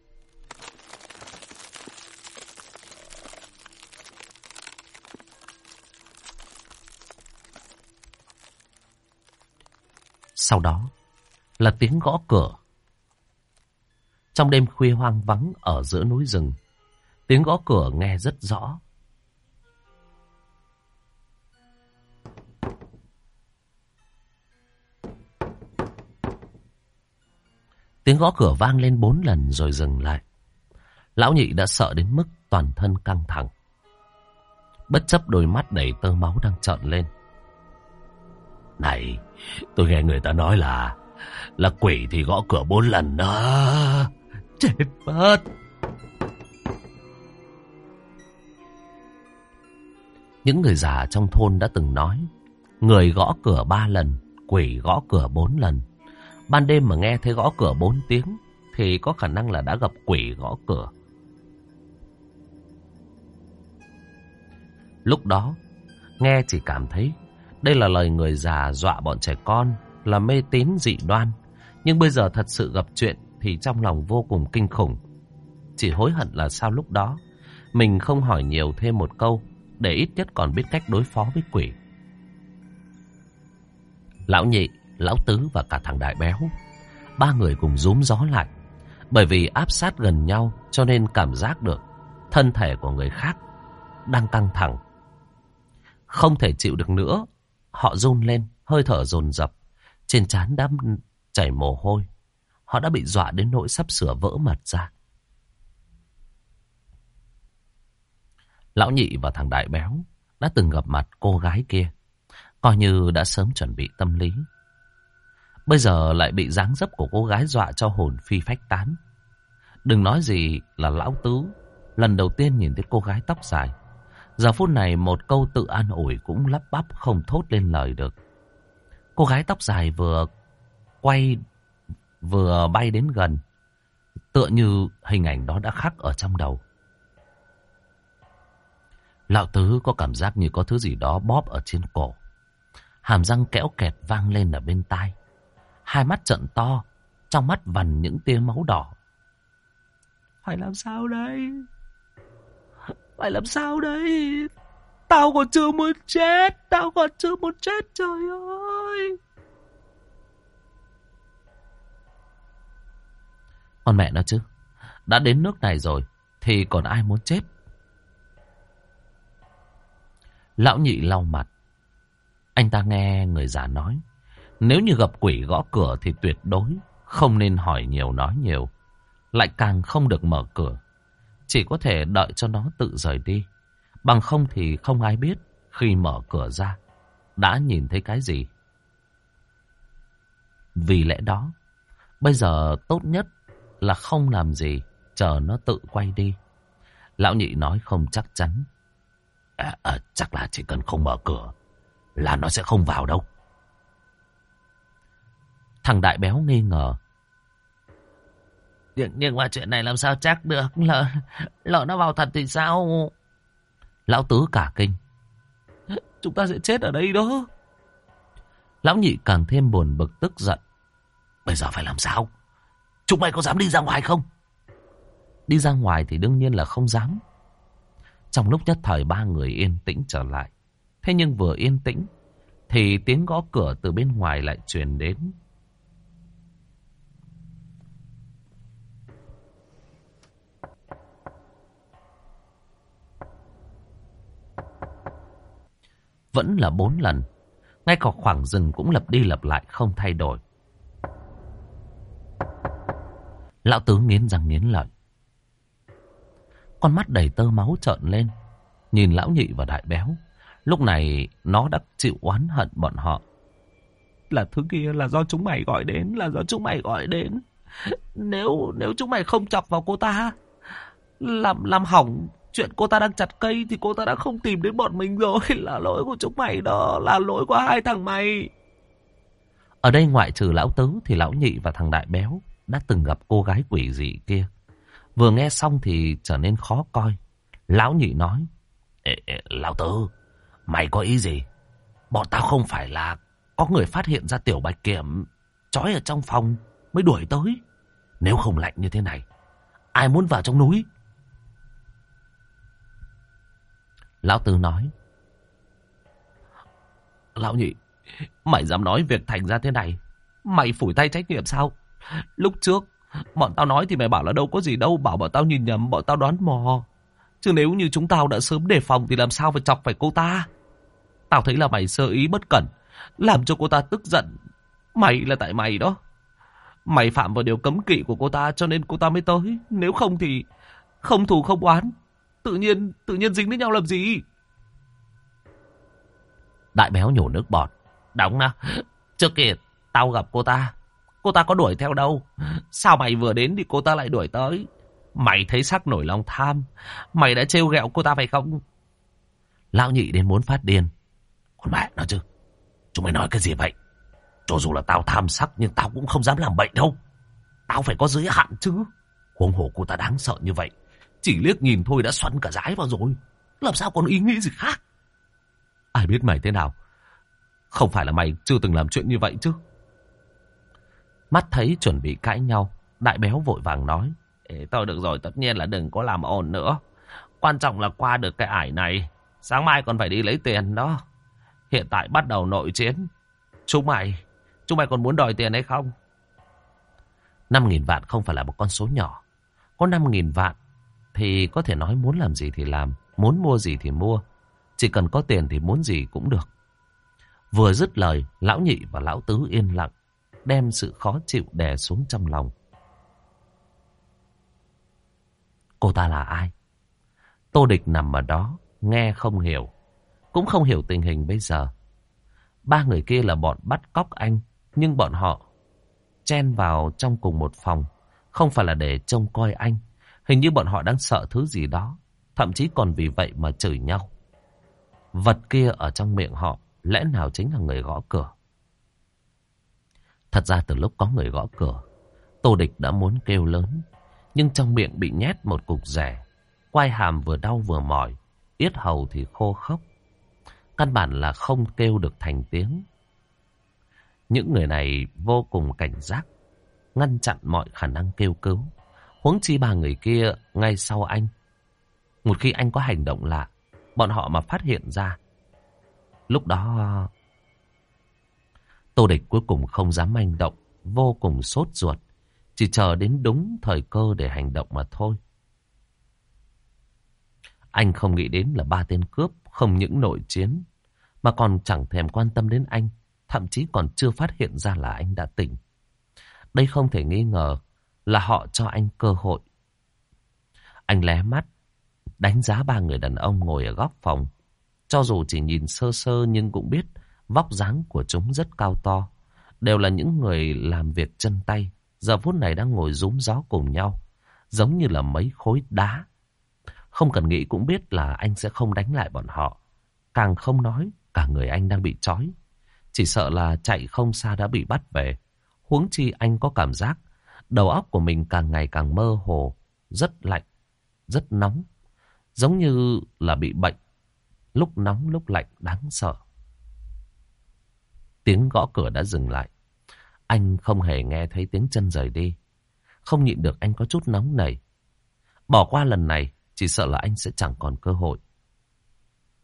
Sau đó là tiếng gõ cửa. Trong đêm khuya hoang vắng ở giữa núi rừng, tiếng gõ cửa nghe rất rõ. Tiếng gõ cửa vang lên bốn lần rồi dừng lại. Lão nhị đã sợ đến mức toàn thân căng thẳng. Bất chấp đôi mắt đầy tơ máu đang trợn lên. Này, tôi nghe người ta nói là là quỷ thì gõ cửa bốn lần đó. Chết mất. Những người già trong thôn đã từng nói, người gõ cửa ba lần, quỷ gõ cửa bốn lần. Ban đêm mà nghe thấy gõ cửa bốn tiếng, thì có khả năng là đã gặp quỷ gõ cửa. Lúc đó, nghe chỉ cảm thấy đây là lời người già dọa bọn trẻ con, là mê tín dị đoan. Nhưng bây giờ thật sự gặp chuyện thì trong lòng vô cùng kinh khủng. Chỉ hối hận là sao lúc đó mình không hỏi nhiều thêm một câu để ít nhất còn biết cách đối phó với quỷ. Lão nhị, lão tứ và cả thằng đại béo, ba người cùng rúm gió lại. Bởi vì áp sát gần nhau cho nên cảm giác được thân thể của người khác đang căng thẳng. Không thể chịu được nữa, họ run lên, hơi thở dồn dập, trên trán đã chảy mồ hôi. Họ đã bị dọa đến nỗi sắp sửa vỡ mặt ra. Lão nhị và thằng đại béo đã từng gặp mặt cô gái kia, coi như đã sớm chuẩn bị tâm lý. Bây giờ lại bị dáng dấp của cô gái dọa cho hồn phi phách tán. Đừng nói gì là lão tứ, lần đầu tiên nhìn thấy cô gái tóc dài. Giờ phút này một câu tự an ủi cũng lắp bắp không thốt lên lời được. Cô gái tóc dài vừa quay vừa bay đến gần. Tựa như hình ảnh đó đã khắc ở trong đầu. Lão Tứ có cảm giác như có thứ gì đó bóp ở trên cổ. Hàm răng kẽo kẹt vang lên ở bên tai. Hai mắt trận to, trong mắt vằn những tia máu đỏ. Phải làm sao đây? Phải làm sao đây? Tao còn chưa muốn chết, tao còn chưa muốn chết, trời ơi! Con mẹ nó chứ, đã đến nước này rồi, thì còn ai muốn chết? Lão nhị lau mặt. Anh ta nghe người già nói. Nếu như gặp quỷ gõ cửa thì tuyệt đối không nên hỏi nhiều nói nhiều. Lại càng không được mở cửa. Chỉ có thể đợi cho nó tự rời đi. Bằng không thì không ai biết khi mở cửa ra đã nhìn thấy cái gì. Vì lẽ đó, bây giờ tốt nhất là không làm gì, chờ nó tự quay đi. Lão nhị nói không chắc chắn. À, à, chắc là chỉ cần không mở cửa là nó sẽ không vào đâu. Thằng đại béo nghi ngờ. Nhưng, nhưng mà chuyện này làm sao chắc được. Lỡ, lỡ nó vào thật thì sao? Lão tứ cả kinh. Chúng ta sẽ chết ở đây đó. Lão nhị càng thêm buồn bực tức giận. Bây giờ phải làm sao? Chúng mày có dám đi ra ngoài không? Đi ra ngoài thì đương nhiên là không dám. Trong lúc nhất thời ba người yên tĩnh trở lại. Thế nhưng vừa yên tĩnh thì tiếng gõ cửa từ bên ngoài lại truyền đến. Vẫn là bốn lần. Ngay cả khoảng rừng cũng lập đi lập lại không thay đổi. Lão tứ nghiến răng nghiến lợi. Con mắt đầy tơ máu trợn lên. Nhìn lão nhị và đại béo. Lúc này, nó đã chịu oán hận bọn họ. Là thứ kia là do chúng mày gọi đến. Là do chúng mày gọi đến. Nếu nếu chúng mày không chọc vào cô ta. Làm làm hỏng chuyện cô ta đang chặt cây. Thì cô ta đã không tìm đến bọn mình rồi. (laughs) Là lỗi của chúng mày đó. Là lỗi của hai thằng mày. Ở đây ngoại trừ lão tứ thì lão nhị và thằng đại béo đã từng gặp cô gái quỷ dị kia. Vừa nghe xong thì trở nên khó coi. Lão nhị nói. Ê, ê, lão tứ, mày có ý gì? Bọn tao không phải là có người phát hiện ra tiểu bạch kiểm trói ở trong phòng mới đuổi tới. Nếu không lạnh như thế này, ai muốn vào trong núi? Lão Tư nói. Lão nhị, mày dám nói việc thành ra thế này, mày phủi tay trách nhiệm sao? Lúc trước, bọn tao nói thì mày bảo là đâu có gì đâu, bảo bọn tao nhìn nhầm, bọn tao đoán mò. Chứ nếu như chúng tao đã sớm đề phòng thì làm sao phải chọc phải cô ta? Tao thấy là mày sơ ý bất cẩn, làm cho cô ta tức giận. Mày là tại mày đó. Mày phạm vào điều cấm kỵ của cô ta cho nên cô ta mới tới. Nếu không thì không thù không oán. Tự nhiên, tự nhiên dính với nhau làm gì? Đại béo nhổ nước bọt. Đóng nào. Trước kia tao gặp cô ta. Cô ta có đuổi theo đâu. Sao mày vừa đến thì cô ta lại đuổi tới. Mày thấy sắc nổi lòng tham. Mày đã trêu ghẹo cô ta phải không? Lão nhị đến muốn phát điên. Con mẹ nó chứ. Chúng mày nói cái gì vậy? Cho dù là tao tham sắc nhưng tao cũng không dám làm bệnh đâu. Tao phải có giới hạn chứ. Huống hồ cô ta đáng sợ như vậy. Chỉ liếc nhìn thôi đã xoắn cả rái vào rồi. Làm sao còn ý nghĩ gì khác? Ai biết mày thế nào? Không phải là mày chưa từng làm chuyện như vậy chứ? Mắt thấy chuẩn bị cãi nhau, đại béo vội vàng nói. Ê, thôi được rồi, tất nhiên là đừng có làm ồn nữa. Quan trọng là qua được cái ải này. Sáng mai còn phải đi lấy tiền đó. Hiện tại bắt đầu nội chiến. Chúng mày, chúng mày còn muốn đòi tiền hay không? 5.000 vạn không phải là một con số nhỏ. Có 5.000 vạn thì có thể nói muốn làm gì thì làm, muốn mua gì thì mua. Chỉ cần có tiền thì muốn gì cũng được. Vừa dứt lời, lão nhị và lão tứ yên lặng, đem sự khó chịu đè xuống trong lòng. Cô ta là ai? Tô Địch nằm ở đó, nghe không hiểu. Cũng không hiểu tình hình bây giờ. Ba người kia là bọn bắt cóc anh, nhưng bọn họ chen vào trong cùng một phòng. Không phải là để trông coi anh. Hình như bọn họ đang sợ thứ gì đó. Thậm chí còn vì vậy mà chửi nhau. Vật kia ở trong miệng họ lẽ nào chính là người gõ cửa. Thật ra từ lúc có người gõ cửa, Tô Địch đã muốn kêu lớn, nhưng trong miệng bị nhét một cục rẻ. Quai hàm vừa đau vừa mỏi, yết hầu thì khô khốc. Căn bản là không kêu được thành tiếng. Những người này vô cùng cảnh giác, ngăn chặn mọi khả năng kêu cứu. Huống chi ba người kia ngay sau anh. Một khi anh có hành động lạ, bọn họ mà phát hiện ra. Lúc đó... Tô địch cuối cùng không dám manh động, vô cùng sốt ruột. Chỉ chờ đến đúng thời cơ để hành động mà thôi. Anh không nghĩ đến là ba tên cướp không những nội chiến, mà còn chẳng thèm quan tâm đến anh, thậm chí còn chưa phát hiện ra là anh đã tỉnh. Đây không thể nghi ngờ là họ cho anh cơ hội. Anh lé mắt, đánh giá ba người đàn ông ngồi ở góc phòng. Cho dù chỉ nhìn sơ sơ nhưng cũng biết vóc dáng của chúng rất cao to. Đều là những người làm việc chân tay, giờ phút này đang ngồi rúm gió cùng nhau, giống như là mấy khối đá. Không cần nghĩ cũng biết là anh sẽ không đánh lại bọn họ. Càng không nói, cả người anh đang bị trói. Chỉ sợ là chạy không xa đã bị bắt về. Huống chi anh có cảm giác đầu óc của mình càng ngày càng mơ hồ, rất lạnh, rất nóng. Giống như là bị bệnh, lúc nóng lúc lạnh đáng sợ. Tiếng gõ cửa đã dừng lại. Anh không hề nghe thấy tiếng chân rời đi. Không nhịn được anh có chút nóng nảy. Bỏ qua lần này, chỉ sợ là anh sẽ chẳng còn cơ hội.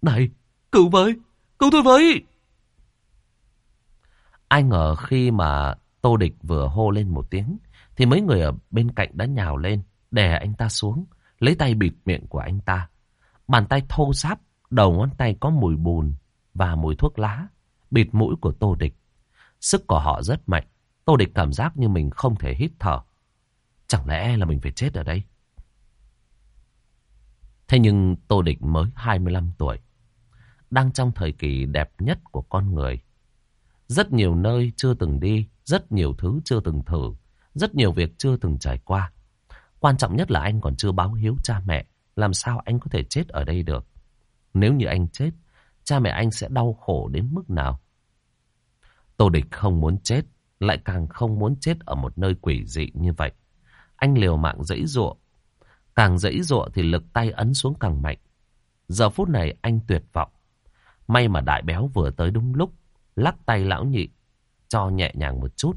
Này, cứu với, cứu tôi với. Ai ngờ khi mà Tô Địch vừa hô lên một tiếng, thì mấy người ở bên cạnh đã nhào lên, đè anh ta xuống, lấy tay bịt miệng của anh ta. Bàn tay thô sáp, đầu ngón tay có mùi bùn và mùi thuốc lá, bịt mũi của Tô Địch. Sức của họ rất mạnh, Tô Địch cảm giác như mình không thể hít thở. Chẳng lẽ là mình phải chết ở đây? Thế nhưng Tô Địch mới 25 tuổi, đang trong thời kỳ đẹp nhất của con người. Rất nhiều nơi chưa từng đi, rất nhiều thứ chưa từng thử, rất nhiều việc chưa từng trải qua. Quan trọng nhất là anh còn chưa báo hiếu cha mẹ, làm sao anh có thể chết ở đây được. Nếu như anh chết, cha mẹ anh sẽ đau khổ đến mức nào? Tô Địch không muốn chết, lại càng không muốn chết ở một nơi quỷ dị như vậy. Anh liều mạng dãy ruộng, càng dãy ruộng thì lực tay ấn xuống càng mạnh. Giờ phút này anh tuyệt vọng. May mà đại béo vừa tới đúng lúc, lắc tay lão nhị, cho nhẹ nhàng một chút,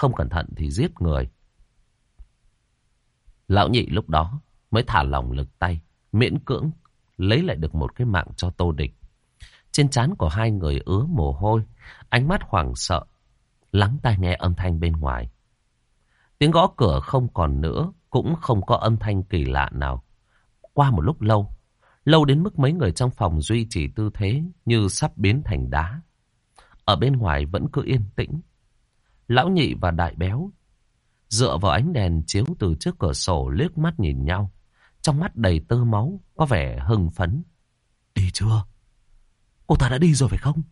không cẩn thận thì giết người. Lão nhị lúc đó mới thả lỏng lực tay, miễn cưỡng lấy lại được một cái mạng cho tô địch. Trên trán của hai người ứa mồ hôi, ánh mắt hoảng sợ, lắng tai nghe âm thanh bên ngoài. Tiếng gõ cửa không còn nữa, cũng không có âm thanh kỳ lạ nào. Qua một lúc lâu, lâu đến mức mấy người trong phòng duy trì tư thế như sắp biến thành đá. Ở bên ngoài vẫn cứ yên tĩnh. Lão nhị và đại béo dựa vào ánh đèn chiếu từ trước cửa sổ liếc mắt nhìn nhau. Trong mắt đầy tơ máu, có vẻ hưng phấn. Đi chưa? Cô ta đã đi rồi phải không?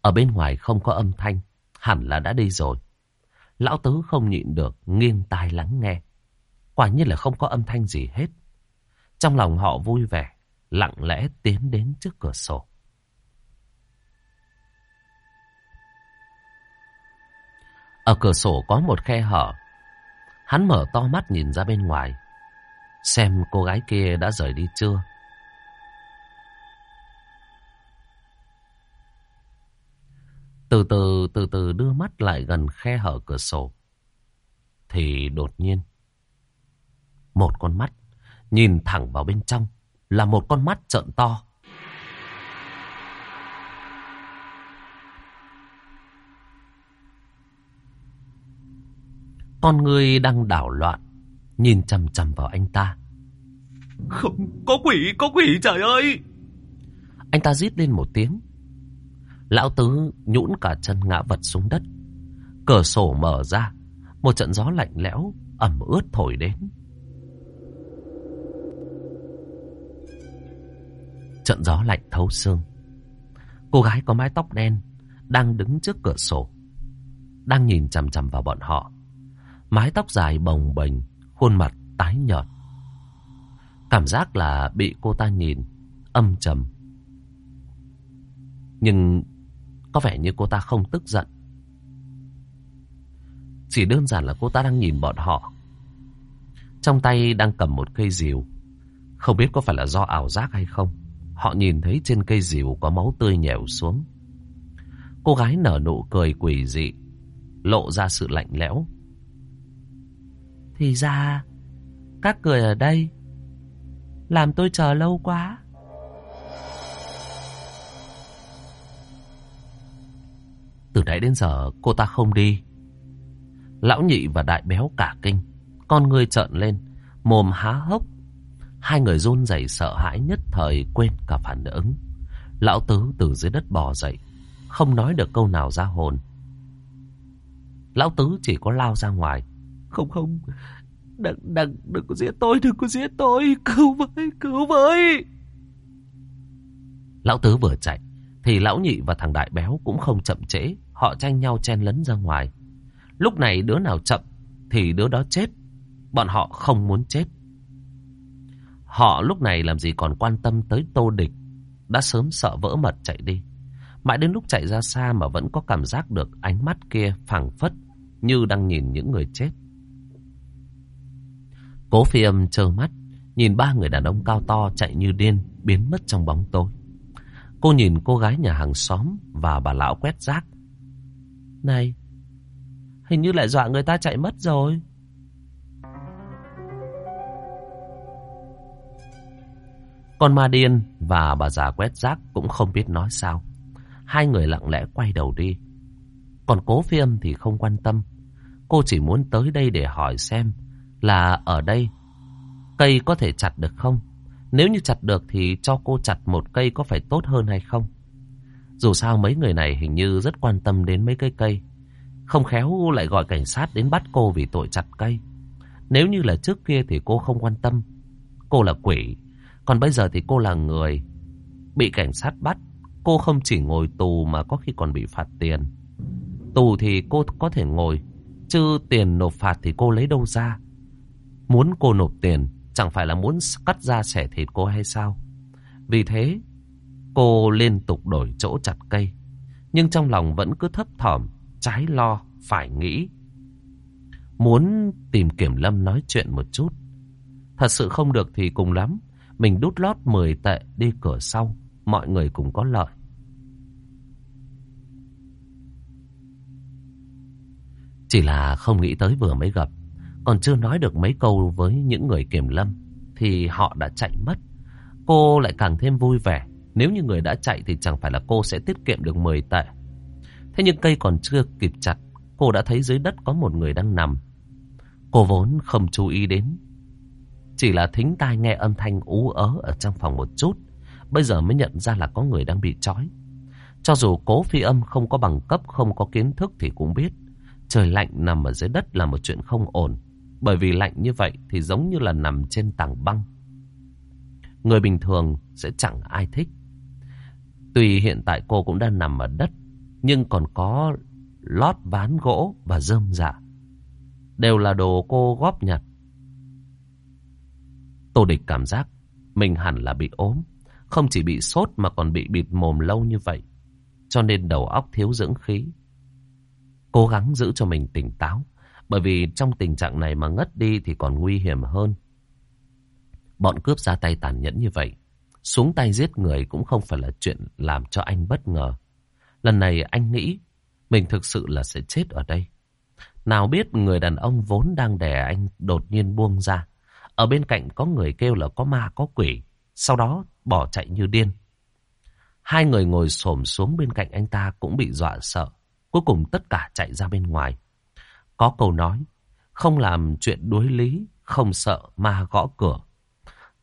Ở bên ngoài không có âm thanh, hẳn là đã đi rồi. Lão Tứ không nhịn được, nghiêng tai lắng nghe. Quả nhiên là không có âm thanh gì hết. Trong lòng họ vui vẻ, lặng lẽ tiến đến trước cửa sổ. Ở cửa sổ có một khe hở. Hắn mở to mắt nhìn ra bên ngoài. Xem cô gái kia đã rời đi chưa. Từ từ, từ từ đưa mắt lại gần khe hở cửa sổ. Thì đột nhiên, một con mắt nhìn thẳng vào bên trong là một con mắt trợn to. Con người đang đảo loạn, nhìn chằm chằm vào anh ta.
Không, có quỷ, có quỷ trời ơi!
Anh ta rít lên một tiếng. Lão Tứ nhũn cả chân ngã vật xuống đất. Cửa sổ mở ra, một trận gió lạnh lẽo, ẩm ướt thổi đến. Trận gió lạnh thấu xương. Cô gái có mái tóc đen, đang đứng trước cửa sổ, đang nhìn chằm chằm vào bọn họ. Mái tóc dài bồng bềnh, khuôn mặt tái nhợt. Cảm giác là bị cô ta nhìn, âm trầm. Nhưng có vẻ như cô ta không tức giận. Chỉ đơn giản là cô ta đang nhìn bọn họ. Trong tay đang cầm một cây rìu. Không biết có phải là do ảo giác hay không. Họ nhìn thấy trên cây rìu có máu tươi nhèo xuống. Cô gái nở nụ cười quỷ dị, lộ ra sự lạnh lẽo. Thì ra, các người ở đây làm tôi chờ lâu quá. Từ nãy đến giờ cô ta không đi. Lão nhị và đại béo cả kinh. Con người trợn lên, mồm há hốc. Hai người run rẩy sợ hãi nhất thời quên cả phản ứng. Lão Tứ từ dưới đất bò dậy, không nói được câu nào ra hồn. Lão Tứ chỉ có lao ra ngoài. Không không, đừng, đừng, đừng có giết tôi, đừng có giết tôi, cứu với, cứu với. Lão Tứ vừa chạy, thì lão nhị và thằng đại béo cũng không chậm trễ, họ tranh nhau chen lấn ra ngoài. Lúc này đứa nào chậm thì đứa đó chết, bọn họ không muốn chết. Họ lúc này làm gì còn quan tâm tới tô địch, đã sớm sợ vỡ mật chạy đi. Mãi đến lúc chạy ra xa mà vẫn có cảm giác được ánh mắt kia phẳng phất như đang nhìn những người chết. Cố phi âm trơ mắt, nhìn ba người đàn ông cao to chạy như điên, biến mất trong bóng tối. Cô nhìn cô gái nhà hàng xóm và bà lão quét rác. Này, hình như lại dọa người ta chạy mất rồi. Con ma điên và bà già quét rác cũng không biết nói sao. Hai người lặng lẽ quay đầu đi. Còn cố Phi Âm thì không quan tâm. Cô chỉ muốn tới đây để hỏi xem là ở đây cây có thể chặt được không? Nếu như chặt được thì cho cô chặt một cây có phải tốt hơn hay không? Dù sao mấy người này hình như rất quan tâm đến mấy cây cây. Không khéo lại gọi cảnh sát đến bắt cô vì tội chặt cây. Nếu như là trước kia thì cô không quan tâm. Cô là quỷ. Còn bây giờ thì cô là người. Bị cảnh sát bắt. Cô không chỉ ngồi tù mà có khi còn bị phạt tiền. Tù thì cô có thể ngồi. Chứ tiền nộp phạt thì cô lấy đâu ra. Muốn cô nộp tiền, Chẳng phải là muốn cắt ra xẻ thịt cô hay sao? Vì thế, Cô liên tục đổi chỗ chặt cây. Nhưng trong lòng vẫn cứ thấp thỏm, Trái lo, phải nghĩ. Muốn tìm Kiểm Lâm nói chuyện một chút. Thật sự không được thì cùng lắm. Mình đút lót 10 tệ đi cửa sau, Mọi người cùng có lợi. Chỉ là không nghĩ tới vừa mới gặp còn chưa nói được mấy câu với những người kiểm lâm, Thì họ đã chạy mất. Cô lại càng thêm vui vẻ. Nếu như người đã chạy thì chẳng phải là cô sẽ tiết kiệm được 10 tệ. Thế nhưng cây còn chưa kịp chặt, Cô đã thấy dưới đất có một người đang nằm. Cô vốn không chú ý đến. Chỉ là thính tai nghe âm thanh ú ớ ở trong phòng một chút. Bây giờ mới nhận ra là có người đang bị trói. Cho dù cố phi âm không có bằng cấp, Không có kiến thức thì cũng biết. Trời lạnh nằm ở dưới đất là một chuyện không ổn bởi vì lạnh như vậy thì giống như là nằm trên tảng băng. Người bình thường sẽ chẳng ai thích. Tuy hiện tại cô cũng đang nằm ở đất, nhưng còn có lót ván gỗ và rơm dạ. Đều là đồ cô góp nhặt. Tô địch cảm giác mình hẳn là bị ốm. Không chỉ bị sốt mà còn bị bịt mồm lâu như vậy. Cho nên đầu óc thiếu dưỡng khí. Cố gắng giữ cho mình tỉnh táo. Bởi vì trong tình trạng này mà ngất đi thì còn nguy hiểm hơn. Bọn cướp ra tay tàn nhẫn như vậy. Xuống tay giết người cũng không phải là chuyện làm cho anh bất ngờ. Lần này anh nghĩ mình thực sự là sẽ chết ở đây. Nào biết người đàn ông vốn đang đè anh đột nhiên buông ra. Ở bên cạnh có người kêu là có ma, có quỷ. Sau đó bỏ chạy như điên. Hai người ngồi xổm xuống bên cạnh anh ta cũng bị dọa sợ. Cuối cùng tất cả chạy ra bên ngoài. Có câu nói, không làm chuyện đuối lý, không sợ ma gõ cửa.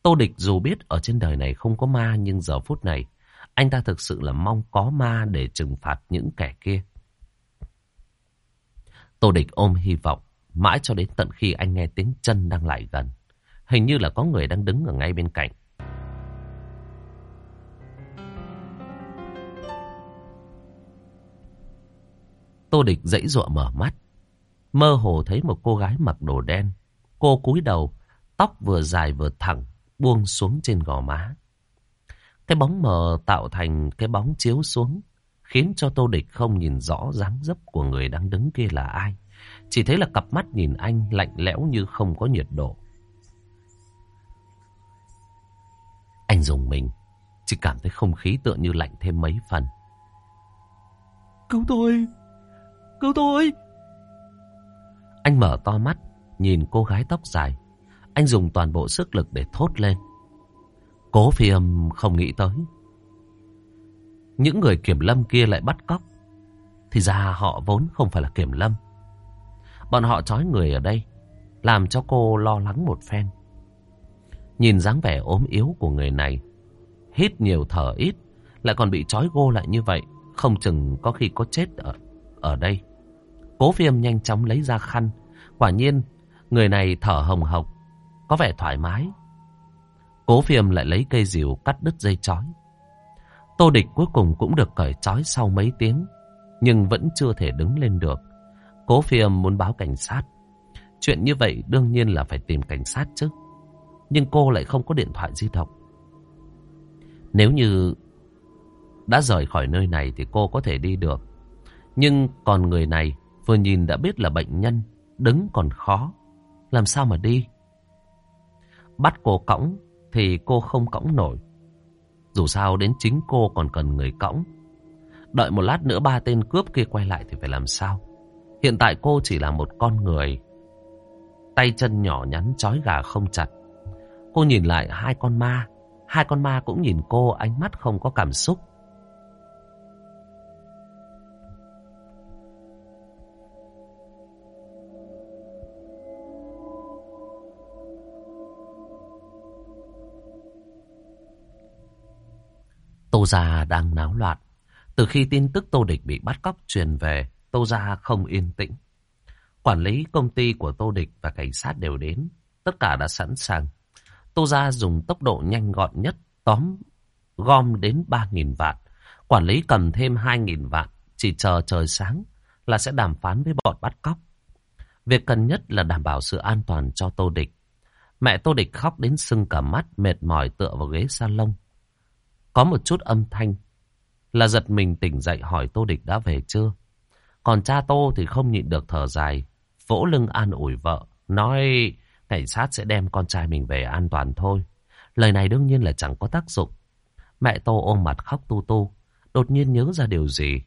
Tô Địch dù biết ở trên đời này không có ma nhưng giờ phút này, anh ta thực sự là mong có ma để trừng phạt những kẻ kia. Tô Địch ôm hy vọng, mãi cho đến tận khi anh nghe tiếng chân đang lại gần. Hình như là có người đang đứng ở ngay bên cạnh. Tô Địch dãy dụa mở mắt. Mơ hồ thấy một cô gái mặc đồ đen. Cô cúi đầu, tóc vừa dài vừa thẳng, buông xuống trên gò má. Cái bóng mờ tạo thành cái bóng chiếu xuống, khiến cho Tô Địch không nhìn rõ dáng dấp của người đang đứng kia là ai. Chỉ thấy là cặp mắt nhìn anh lạnh lẽo như không có nhiệt độ. Anh dùng mình, chỉ cảm thấy không khí tựa như lạnh thêm mấy phần.
Cứu tôi! Cứu tôi!
Anh mở to mắt, nhìn cô gái tóc dài. Anh dùng toàn bộ sức lực để thốt lên. Cố phi âm không nghĩ tới. Những người kiểm lâm kia lại bắt cóc. Thì ra họ vốn không phải là kiểm lâm. Bọn họ trói người ở đây, làm cho cô lo lắng một phen. Nhìn dáng vẻ ốm yếu của người này, hít nhiều thở ít, lại còn bị trói gô lại như vậy, không chừng có khi có chết ở, ở đây. Cố viêm nhanh chóng lấy ra khăn, quả nhiên người này thở hồng hộc, có vẻ thoải mái. Cố viêm lại lấy cây rìu cắt đứt dây chói. Tô địch cuối cùng cũng được cởi chói sau mấy tiếng, nhưng vẫn chưa thể đứng lên được. Cố phiêm muốn báo cảnh sát. Chuyện như vậy đương nhiên là phải tìm cảnh sát chứ. Nhưng cô lại không có điện thoại di động. Nếu như đã rời khỏi nơi này thì cô có thể đi được. Nhưng còn người này vừa nhìn đã biết là bệnh nhân, đứng còn khó. Làm sao mà đi? Bắt cô cõng thì cô không cõng nổi. Dù sao đến chính cô còn cần người cõng. Đợi một lát nữa ba tên cướp kia quay lại thì phải làm sao? Hiện tại cô chỉ là một con người. Tay chân nhỏ nhắn chói gà không chặt. Cô nhìn lại hai con ma. Hai con ma cũng nhìn cô ánh mắt không có cảm xúc. Tô Gia đang náo loạn. Từ khi tin tức Tô Địch bị bắt cóc truyền về, Tô Gia không yên tĩnh. Quản lý công ty của Tô Địch và cảnh sát đều đến. Tất cả đã sẵn sàng. Tô Gia dùng tốc độ nhanh gọn nhất tóm gom đến 3.000 vạn. Quản lý cầm thêm 2.000 vạn. Chỉ chờ trời sáng là sẽ đàm phán với bọn bắt cóc. Việc cần nhất là đảm bảo sự an toàn cho Tô Địch. Mẹ Tô Địch khóc đến sưng cả mắt, mệt mỏi tựa vào ghế salon. Có một chút âm thanh là giật mình tỉnh dậy hỏi Tô Địch đã về chưa. Còn cha Tô thì không nhịn được thở dài, vỗ lưng an ủi vợ, nói cảnh sát sẽ đem con trai mình về an toàn thôi. Lời này đương nhiên là chẳng có tác dụng. Mẹ Tô ôm mặt khóc tu tu, đột nhiên nhớ ra điều gì.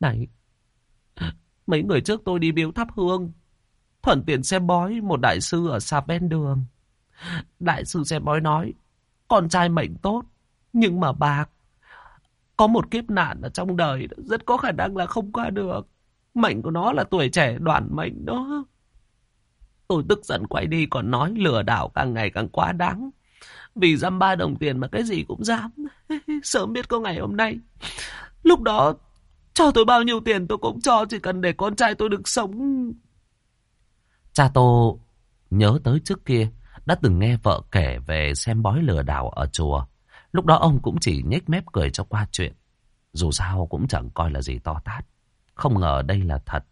Này, mấy người trước tôi đi biếu thắp hương, thuận tiện xem bói một đại sư ở xa bên đường. Đại sư xem bói nói, con trai mệnh tốt, nhưng mà bạc, có một kiếp nạn ở trong đời rất có khả năng là không qua được. Mệnh của nó là tuổi trẻ đoạn mệnh đó. Tôi tức giận quay đi còn nói lừa đảo càng ngày càng quá đáng. Vì dăm ba đồng tiền mà cái gì cũng dám. (laughs) Sớm biết có ngày hôm nay. Lúc đó cho tôi bao nhiêu tiền tôi cũng cho chỉ cần để con trai tôi được sống. Cha Tô nhớ tới trước kia đã từng nghe vợ kể về xem bói lừa đảo ở chùa. Lúc đó ông cũng chỉ nhếch mép cười cho qua chuyện. Dù sao cũng chẳng coi là gì to tát. Không ngờ đây là thật.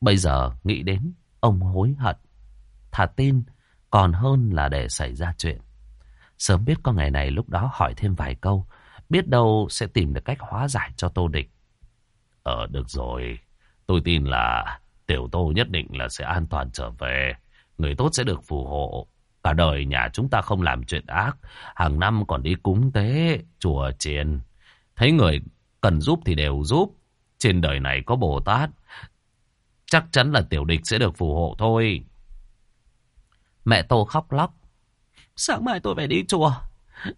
Bây giờ nghĩ đến, ông hối hận. Thà tin còn hơn là để xảy ra chuyện. Sớm biết có ngày này lúc đó hỏi thêm vài câu. Biết đâu sẽ tìm được cách hóa giải cho Tô Địch. Ờ được rồi. Tôi tin là Tiểu Tô nhất định là sẽ an toàn trở về. Người tốt sẽ được phù hộ. Cả đời nhà chúng ta không làm chuyện ác, hàng năm còn đi cúng tế, chùa chiền. Thấy người cần giúp thì đều giúp. Trên đời này có Bồ Tát, chắc chắn là tiểu địch sẽ được phù hộ thôi. Mẹ Tô khóc lóc. Sáng mai tôi phải đi chùa,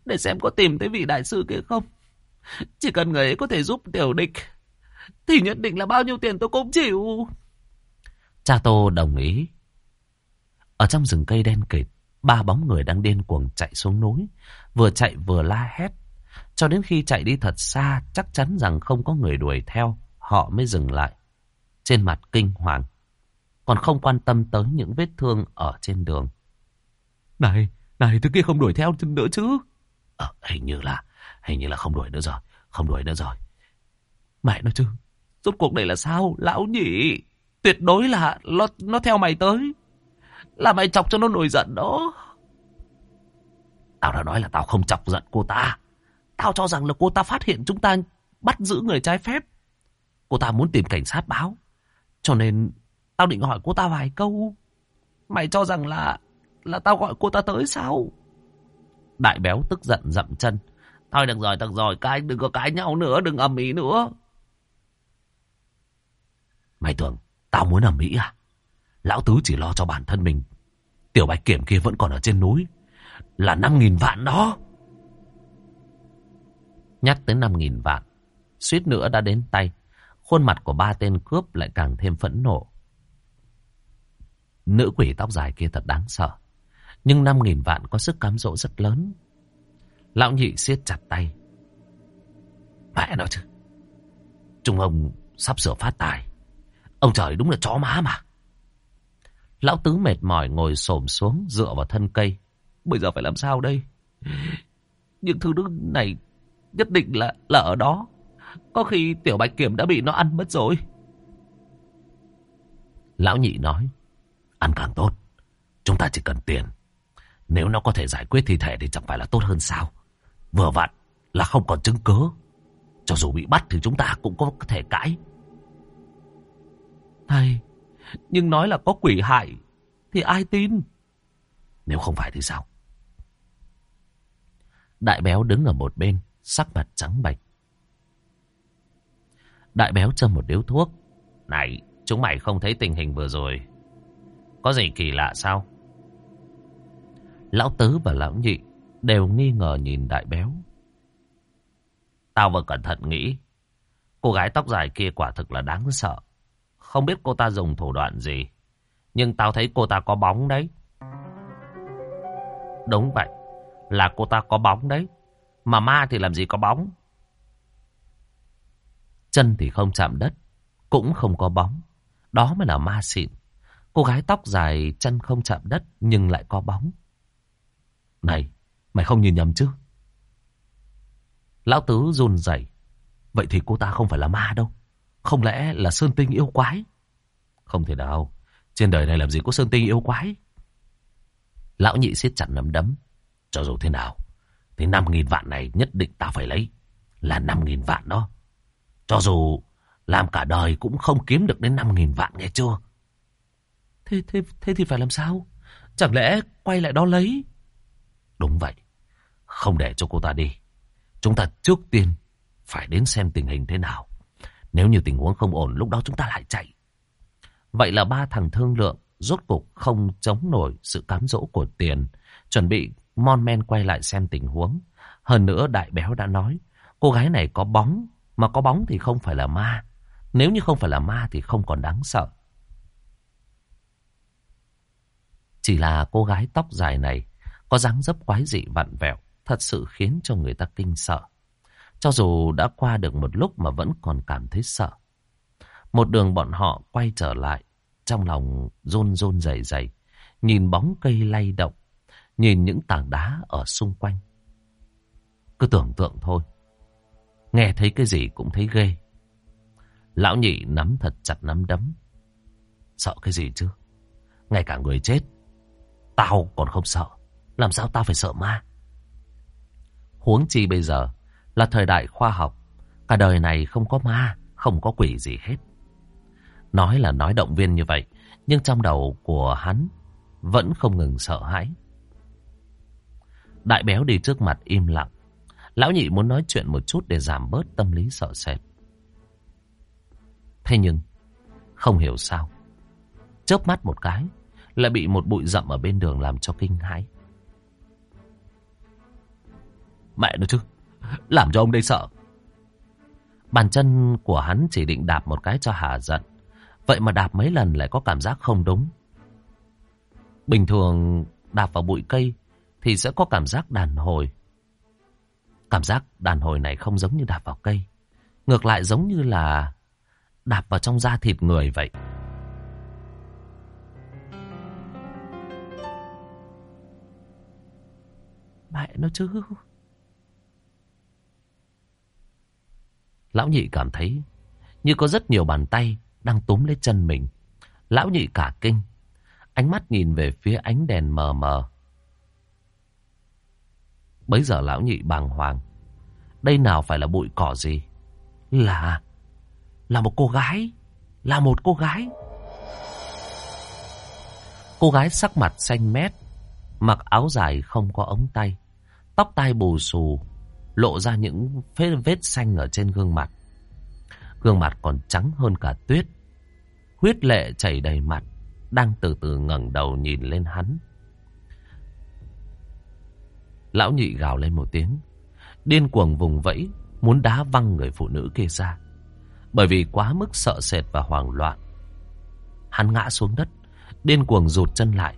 để xem có tìm thấy vị đại sư kia không. Chỉ cần người ấy có thể giúp tiểu địch, thì nhất định là bao nhiêu tiền tôi cũng chịu. Cha Tô đồng ý. Ở trong rừng cây đen kịt, Ba bóng người đang điên cuồng chạy xuống núi. Vừa chạy vừa la hét. Cho đến khi chạy đi thật xa, chắc chắn rằng không có người đuổi theo. Họ mới dừng lại. Trên mặt kinh hoàng. Còn không quan tâm tới những vết thương ở trên đường. Này, này, thứ kia không đuổi theo nữa chứ. Ờ, hình như là, hình như là không đuổi nữa rồi. Không đuổi nữa rồi. Mẹ nói chứ, rốt cuộc đây là sao? Lão nhỉ? Tuyệt đối là nó, nó theo mày tới. Là mày chọc cho nó nổi giận đó. Tao đã nói là tao không chọc giận cô ta. Tao cho rằng là cô ta phát hiện chúng ta bắt giữ người trái phép. Cô ta muốn tìm cảnh sát báo. Cho nên tao định hỏi cô ta vài câu. Mày cho rằng là là tao gọi cô ta tới sao? Đại béo tức giận dậm chân. Thôi được rồi, được rồi, cái đừng có cãi nhau nữa, đừng ầm ĩ nữa. Mày tưởng tao muốn ầm ĩ à? Lão Tứ chỉ lo cho bản thân mình. Tiểu Bạch Kiểm kia vẫn còn ở trên núi. Là 5.000 vạn đó. Nhắc tới 5.000 vạn. Suýt nữa đã đến tay. Khuôn mặt của ba tên cướp lại càng thêm phẫn nộ. Nữ quỷ tóc dài kia thật đáng sợ. Nhưng năm nghìn vạn có sức cám dỗ rất lớn. Lão nhị siết chặt tay. Mẹ nói chứ. Trung ông sắp sửa phát tài. Ông trời đúng là chó má mà. Lão tứ mệt mỏi ngồi xổm xuống dựa vào thân cây. Bây giờ phải làm sao đây? Những thứ này nhất định là là ở đó. Có khi tiểu bạch kiểm đã bị nó ăn mất rồi. Lão nhị nói. Ăn càng tốt. Chúng ta chỉ cần tiền. Nếu nó có thể giải quyết thi thể thì chẳng phải là tốt hơn sao. Vừa vặn là không còn chứng cứ. Cho dù bị bắt thì chúng ta cũng có thể cãi. Thầy, nhưng nói là có quỷ hại thì ai tin? Nếu không phải thì sao? Đại béo đứng ở một bên, sắc mặt trắng bệch. Đại béo châm một điếu thuốc. Này, chúng mày không thấy tình hình vừa rồi. Có gì kỳ lạ sao? Lão Tứ và Lão Nhị đều nghi ngờ nhìn đại béo. Tao vừa cẩn thận nghĩ. Cô gái tóc dài kia quả thực là đáng sợ. Không biết cô ta dùng thủ đoạn gì. Nhưng tao thấy cô ta có bóng đấy. Đúng vậy. Là cô ta có bóng đấy. Mà ma thì làm gì có bóng. Chân thì không chạm đất. Cũng không có bóng. Đó mới là ma xịn. Cô gái tóc dài chân không chạm đất nhưng lại có bóng. Này, mày không nhìn nhầm chứ? Lão Tứ run rẩy. Vậy thì cô ta không phải là ma đâu. Không lẽ là Sơn Tinh yêu quái? Không thể nào. Trên đời này làm gì có Sơn Tinh yêu quái? Lão nhị siết chặt nắm đấm. Cho dù thế nào, thì 5.000 vạn này nhất định ta phải lấy. Là 5.000 vạn đó. Cho dù làm cả đời cũng không kiếm được đến 5.000 vạn nghe chưa? Thế, thế, thế thì phải làm sao? Chẳng lẽ quay lại đó lấy? Đúng vậy. Không để cho cô ta đi. Chúng ta trước tiên phải đến xem tình hình thế nào. Nếu như tình huống không ổn, lúc đó chúng ta lại chạy. Vậy là ba thằng thương lượng, rốt cục không chống nổi sự cám dỗ của tiền. Chuẩn bị mon men quay lại xem tình huống. Hơn nữa đại béo đã nói, cô gái này có bóng, mà có bóng thì không phải là ma. Nếu như không phải là ma thì không còn đáng sợ. Chỉ là cô gái tóc dài này có dáng dấp quái dị vặn vẹo, thật sự khiến cho người ta kinh sợ. Cho dù đã qua được một lúc mà vẫn còn cảm thấy sợ. Một đường bọn họ quay trở lại, trong lòng rôn rôn dày dày, nhìn bóng cây lay động, nhìn những tảng đá ở xung quanh. Cứ tưởng tượng thôi, nghe thấy cái gì cũng thấy ghê. Lão nhị nắm thật chặt nắm đấm. Sợ cái gì chứ? Ngay cả người chết, tao còn không sợ. Làm sao tao phải sợ ma? Huống chi bây giờ là thời đại khoa học. Cả đời này không có ma, không có quỷ gì hết. Nói là nói động viên như vậy, nhưng trong đầu của hắn vẫn không ngừng sợ hãi. Đại béo đi trước mặt im lặng. Lão nhị muốn nói chuyện một chút để giảm bớt tâm lý sợ sệt. Thế nhưng, không hiểu sao. Chớp mắt một cái, lại bị một bụi rậm ở bên đường làm cho kinh hãi. Mẹ nó chứ, làm cho ông đây sợ. Bàn chân của hắn chỉ định đạp một cái cho hà giận. Vậy mà đạp mấy lần lại có cảm giác không đúng. Bình thường đạp vào bụi cây thì sẽ có cảm giác đàn hồi. Cảm giác đàn hồi này không giống như đạp vào cây. Ngược lại giống như là đạp vào trong da thịt người vậy. Mẹ nó chứ. Lão nhị cảm thấy như có rất nhiều bàn tay đang túm lấy chân mình. Lão nhị cả kinh. Ánh mắt nhìn về phía ánh đèn mờ mờ. Bấy giờ lão nhị bàng hoàng. Đây nào phải là bụi cỏ gì? Là... Là một cô gái. Là một cô gái. Cô gái sắc mặt xanh mét. Mặc áo dài không có ống tay. Tóc tai bù xù. Lộ ra những vết, vết xanh ở trên gương mặt. Gương mặt còn trắng hơn cả tuyết. Huyết lệ chảy đầy mặt. Đang từ từ ngẩng đầu nhìn lên hắn. Lão nhị gào lên một tiếng. Điên cuồng vùng vẫy. Muốn đá văng người phụ nữ kia ra. Bởi vì quá mức sợ sệt và hoảng loạn. Hắn ngã xuống đất. Điên cuồng rụt chân lại.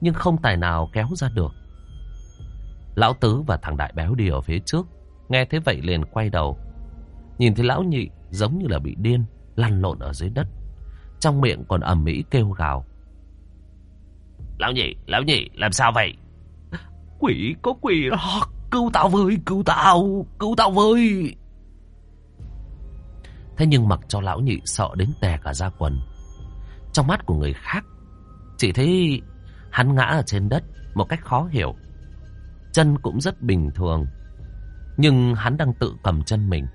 Nhưng không tài nào kéo ra được. Lão Tứ và thằng Đại Béo đi ở phía trước. Nghe thế vậy liền quay đầu. Nhìn thấy lão nhị giống như là bị điên, lăn lộn ở dưới đất. Trong miệng còn ầm ĩ kêu gào.
Lão nhị, lão nhị, làm sao vậy?
Quỷ, có quỷ đó. Cứu tao với, cứu tao, cứu tao với. Thế nhưng mặc cho lão nhị sợ đến tè cả da quần. Trong mắt của người khác, chỉ thấy hắn ngã ở trên đất một cách khó hiểu. Chân cũng rất bình thường, nhưng hắn đang tự cầm chân mình.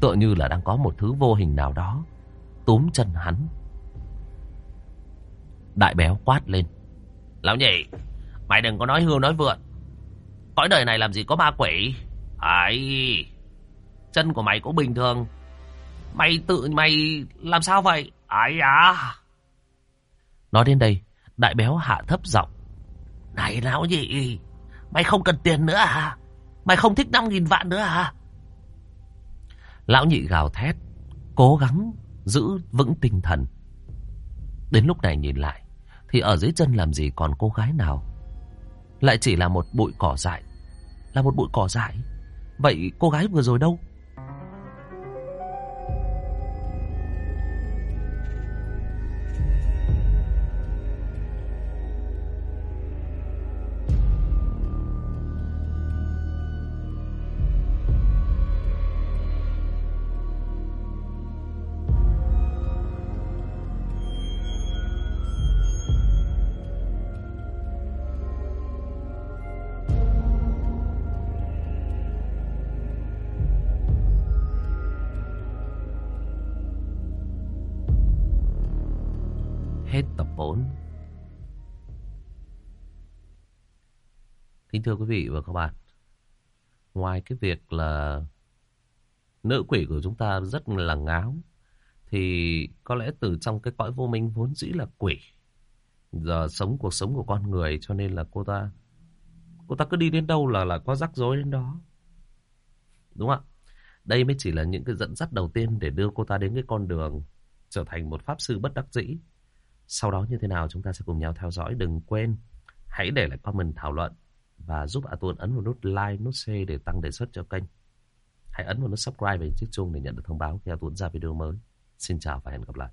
Tựa như là đang có một thứ vô hình nào đó túm chân hắn. Đại béo quát lên.
Lão nhị, mày đừng có nói hưu nói vượn. Cõi đời này làm gì có ma quỷ. Ấy, chân của mày cũng bình thường. Mày tự mày làm sao vậy? Ấy à.
Nói đến đây, đại béo hạ thấp giọng.
Này lão nhị, mày không cần tiền nữa à? Mày không thích 5.000 vạn nữa à?
Lão nhị gào thét, cố gắng giữ vững tinh thần. Đến lúc này nhìn lại, thì ở dưới chân làm gì còn cô gái nào. Lại chỉ là một bụi cỏ dại. Là một bụi cỏ dại. Vậy cô gái vừa rồi đâu? Kính thưa quý vị và các bạn. Ngoài cái việc là Nữ quỷ của chúng ta rất là ngáo, Thì có lẽ từ trong cái cõi vô minh vốn dĩ là quỷ, Giờ sống cuộc sống của con người, Cho nên là cô ta Cô ta cứ đi đến đâu là là có rắc rối đến đó. Đúng không ạ? Đây mới chỉ là những cái dẫn dắt đầu tiên Để đưa cô ta đến cái con đường Trở thành một pháp sư bất đắc dĩ. Sau đó như thế nào chúng ta sẽ cùng nhau theo dõi. Đừng quên, hãy để lại comment thảo luận và giúp A Tuấn ấn vào nút like, nút share để tăng đề xuất cho kênh. Hãy ấn vào nút subscribe và chiếc chuông để nhận được thông báo khi A Tuấn ra video mới. Xin chào và hẹn gặp lại.